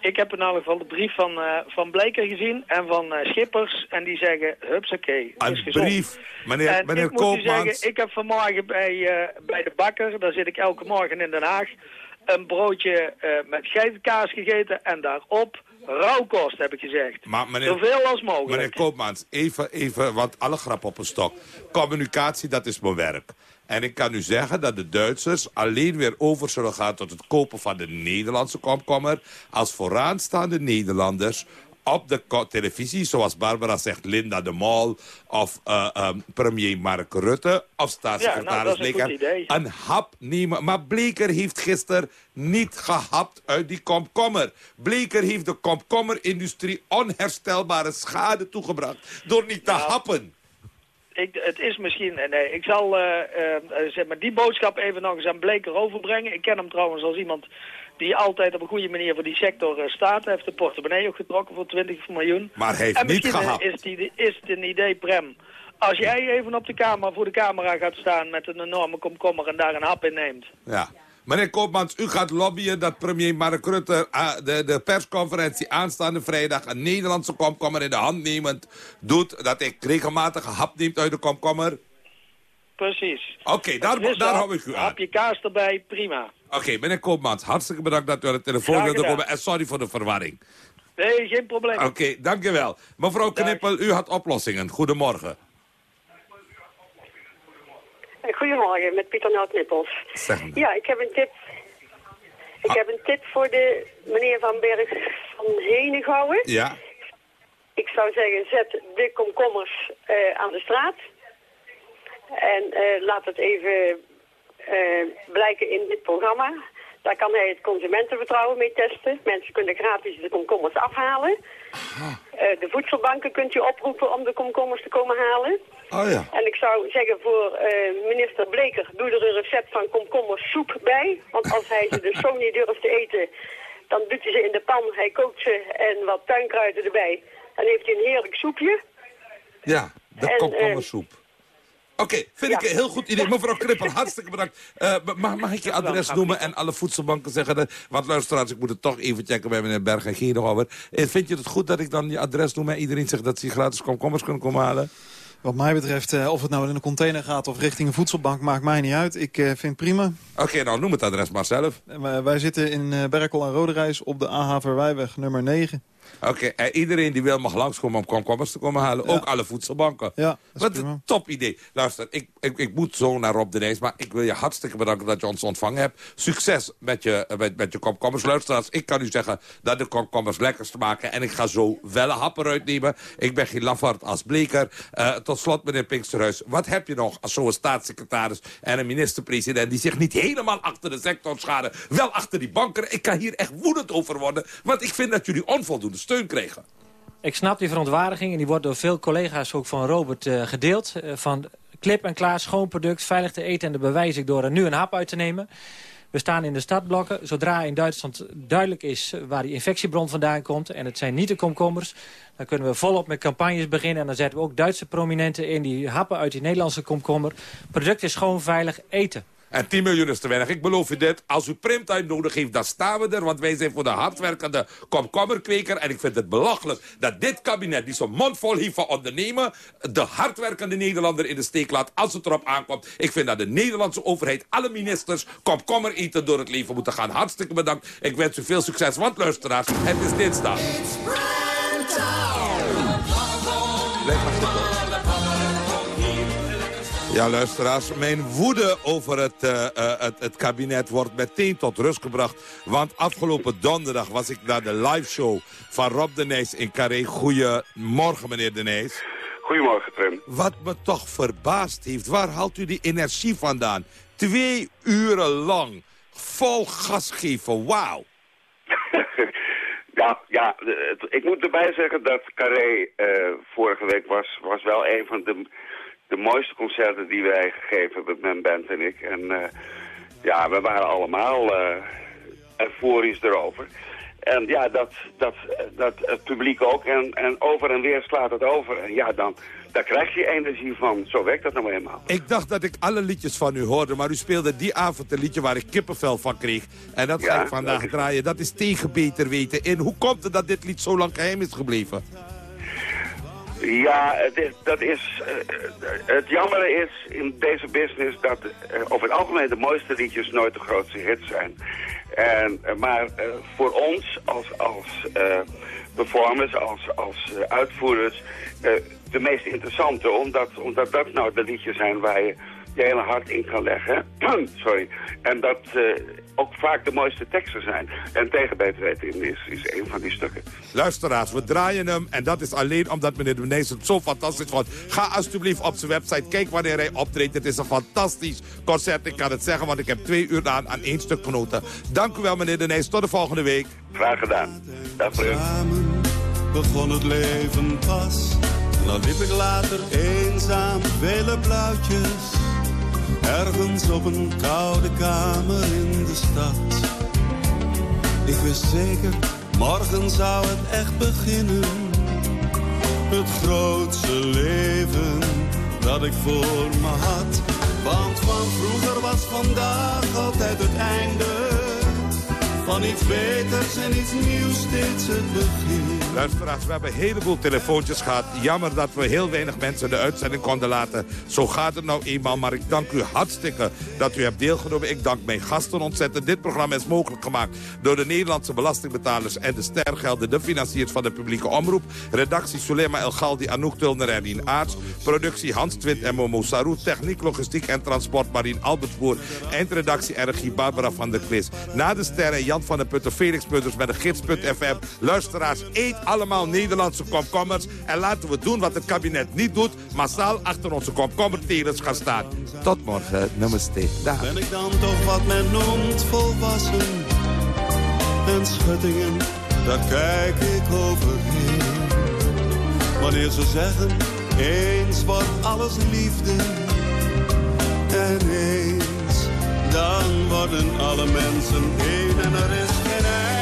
Ik heb in elk geval de brief van, eh, van Bleker gezien en van eh, Schippers. En die zeggen, hupsakee, Een is gezond. brief, meneer- en meneer ik moet u Koopmans. zeggen, ik heb vanmorgen bij, eh, bij de bakker, daar zit ik elke morgen in Den Haag... een broodje met geitenkaas gegeten en daarop rauwkost, heb ik gezegd. Maar meneer, Zoveel als mogelijk. Meneer Koopmans, even, even, want alle grap op een stok. Communicatie, dat is mijn werk. En ik kan u zeggen dat de Duitsers alleen weer over zullen gaan... tot het kopen van de Nederlandse komkommer... als vooraanstaande Nederlanders op de televisie, zoals Barbara zegt, Linda de Mol... of eh, ehm, premier Mark Rutte of staatssecretaris Ja, nou, een Bleker... een hap nemen. Maar Bleker heeft gisteren niet gehapt uit die komkommer. Bleker heeft de komkommerindustrie onherstelbare schade toegebracht... door niet te happen. Ik, het is misschien... eh, Nee, ik zal eh, eh, zeg maar die boodschap even nog eens aan Bleker overbrengen. Ik ken hem trouwens als iemand die altijd op een goede manier voor die sector staat. Hij heeft de portemonnee ook getrokken voor 20 miljoen. Maar heeft en niet misschien, eh, gehapt. Is, die, is het een idee, Prem... Als jij even op de camera, voor de camera gaat staan met een enorme komkommer en daar een hap in neemt. Ja. Meneer Koopmans, u gaat lobbyen dat premier Mark Rutte ah, de, de persconferentie aanstaande vrijdag een Nederlandse komkommer in de hand nemend doet. Dat ik regelmatig een hap neemt uit de komkommer. Precies. Oké, daar, daar hou ik u aan. Hap je kaas erbij, prima. Oké, meneer Koopmans, hartstikke bedankt dat u aan de telefoon wilde komen. En sorry voor de verwarring. Nee, geen probleem. Oké, dankjewel. Mevrouw Knippel, u had oplossingen. Goedemorgen. Goedemorgen, met Pieter Nout Nippels. Zeg maar. Ja, ik heb een tip. Ik heb een tip voor de meneer Van Berg van Henegouwen. Ja. Ik zou zeggen, zet de komkommers eh, aan de straat. En eh, laat het even eh, blijken in dit programma. Daar kan hij het consumentenvertrouwen mee testen. Mensen kunnen gratis de komkommers afhalen. Eh, de voedselbanken kunt u oproepen om de komkommers te komen halen. Oh ja. En ik zou zeggen voor eh, minister Bleker, doe er een recept van komkommersoep bij. Want als hij ze dus zo niet durft te eten, dan doet hij ze in de pan, hij kookt ze en wat tuinkruiden erbij. Dan heeft hij een heerlijk soepje. Ja, de En, komkommersoep. Oké, vind ik een heel goed idee. Mevrouw Krippel, hartstikke bedankt. Eh, mag, mag ik je adres noemen en alle voedselbanken zeggen? Dat, want luisteraars, ik moet het toch even checken bij meneer Berg en Genehover. Eh, vind je het goed dat ik dan je adres noem en iedereen zegt dat ze gratis komkommers kunnen komen halen? Wat mij betreft, eh, of het nou in een container gaat of richting een voedselbank, maakt mij niet uit. Ik eh, vind het prima. Oké, nou noem het adres maar zelf. Eh, wij zitten in eh, Berkel en Roderijs op de AH Verwijweg nummer 9. Oké, en iedereen die wil mag langskomen om komkommers te komen halen. Ook alle voedselbanken. Ja, Wat een top idee. Luister, ik, ik, ik moet zo naar Rob de Nijs, maar ik wil je hartstikke bedanken dat je ons ontvangen hebt. Succes met je, met, met je komkommers. Luisteraars, ik kan u zeggen dat de komkommers lekkers te maken. En ik ga zo wel een hap eruit nemen. Ik ben geen lafaard als bleker. Eh, tot slot, meneer Pinksterhuis, wat heb je nog als zo'n staatssecretaris en een minister-president... die zich niet helemaal achter de sector scharen, wel achter die banken. Ik kan hier echt woedend over worden, want ik vind dat jullie onvoldoende steun krijgen. Ik snap die verontwaardiging en die wordt door veel collega's ook van Robert uh, gedeeld. Uh, van klip en klaar, schoon product, veilig te eten en dat bewijs ik door er nu een hap uit te nemen. We staan in de stadblokken. Zodra in Duitsland duidelijk is waar die infectiebron vandaan komt... en het zijn niet de komkommers... dan kunnen we volop met campagnes beginnen. En dan zetten we ook Duitse prominenten in die happen uit die Nederlandse komkommer. Product is gewoon veilig eten. En 10 miljoen is te weinig. Ik beloof u dit. Als u primtime nodig heeft, dan staan we er. Want wij zijn voor de hardwerkende komkommerkweker. En ik vind het belachelijk dat dit kabinet, die zijn mond vol heeft van ondernemen... de hardwerkende Nederlander in de steek laat als het erop aankomt. Ik vind dat de Nederlandse overheid, alle ministers... komkommer eten door het leven moeten gaan. Hartstikke bedankt. Ik wens u veel succes. Want luisteraars, het is dinsdag. Ja, luisteraars, mijn woede over het, uh, uh, het, het, kabinet wordt meteen tot rust gebracht. Want afgelopen donderdag was ik naar de live show van Rob de Nijs in Carré. Goedemorgen, meneer de Nijs. Goedemorgen, Trim. Wat me toch verbaasd heeft, waar haalt u die energie vandaan? Twee uren lang, vol gas geven, wauw. ja, ja ik moet erbij zeggen dat Carré uh, vorige week was, was wel een van de de mooiste concerten die wij gegeven hebben, mijn band en ik. En uh, ja, we waren allemaal uh, euforisch erover. En ja, dat, dat, dat het publiek ook. En, en over en weer slaat het over. En ja, dan, daar krijg je energie van. Zo werkt dat nou eenmaal. Ik dacht dat ik alle liedjes van u hoorde, maar u speelde die avond een liedje waar ik kippenvel van kreeg. En dat ga ik vandaag dat is... draaien. Dat is tegen beter weten. En hoe komt het dat dit lied zo lang geheim is gebleven? Ja, dat is, uh, het jammer is in deze business dat uh, over het algemeen de mooiste liedjes nooit de grootste hits zijn. En, maar voor ons als, als performers, als, als uitvoerders, de meest interessante, omdat, omdat dat nou de liedjes zijn waar je je hele hart in kan leggen. Sorry. En dat ook vaak de mooiste teksten zijn. En tegen beter weten is, is een van die stukken. Luisteraars, we draaien hem. En dat is alleen omdat meneer de Menees het zo fantastisch vond. Ga alsjeblieft op zijn website. Kijk wanneer hij optreedt. Het is een fantastisch concert. Ik kan het zeggen, want ik heb twee uur aan, aan één stuk genoten. Dank u wel, meneer de Nees. Tot de volgende week. Graag gedaan. Dag, Samen begon het leven pas. Dan liep ik later eenzaam vele blauwtjes Ergens op een koude kamer in de stad. Ik wist zeker, morgen zou het echt beginnen. Het grootste leven dat ik voor me had. Want van vroeger was vandaag altijd het einde. Van iets beters en iets nieuws steeds het begin. Luisteraars, we hebben een heleboel telefoontjes gehad. Jammer dat we heel weinig mensen de uitzending konden laten. Zo gaat het nou eenmaal, maar ik dank u hartstikke dat u hebt deelgenomen. Ik dank mijn gasten ontzettend. Dit programma is mogelijk gemaakt door de Nederlandse belastingbetalers... en de stergelden, de financiers van de publieke omroep. Redactie Sulema El Galdi, Anouk Tulner en Rien Aarts. Productie Hans Twint en Momo Sarou. Techniek, logistiek en transport Marien Albertsboer. Eindredactie RG Barbara van der Klis. Na de sterren Jan van der Putten, Felix Putters met de gids.fm. Luisteraars, eet allemaal Nederlandse komkommers. En laten we doen wat het kabinet niet doet. Massaal achter onze komkommertelers gaan staan. Tot morgen. Namaste. Dag. Ben ik dan toch wat men noemt volwassen? En schuttingen, daar kijk ik overheen. Wanneer ze zeggen, eens wordt alles liefde. En eens, dan worden alle mensen één en er is geen einde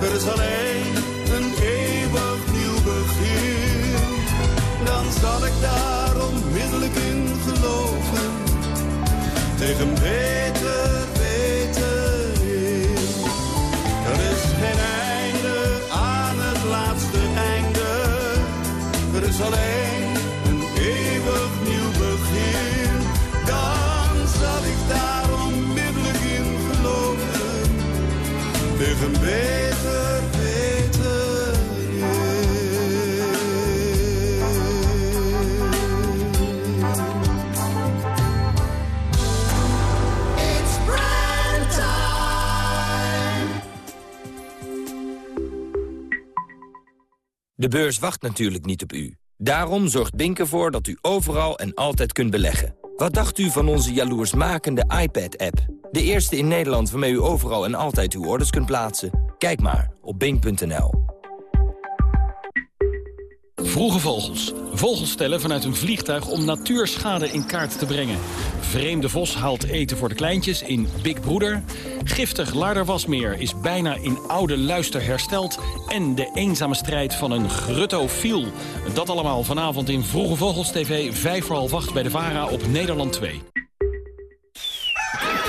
Er is alleen een eeuwig nieuw begin. Dan zal ik daar onmiddellijk in geloven. Tegen De beurs wacht natuurlijk niet op u. Daarom zorgt Bink ervoor dat u overal en altijd kunt beleggen. Wat dacht u van onze jaloersmakende iPad-app? De eerste in Nederland waarmee u overal en altijd uw orders kunt plaatsen. Kijk maar op bing.nl. Vroege vogels. Vogels stellen vanuit een vliegtuig om natuurschade in kaart te brengen. Vreemde vos haalt eten voor de kleintjes in Big Broeder. Giftig Laarderwasmeer is bijna in oude luister hersteld. En de eenzame strijd van een gruttofiel. Dat allemaal vanavond in Vroege Vogels TV, 5 voor half 8 bij de VARA op Nederland 2.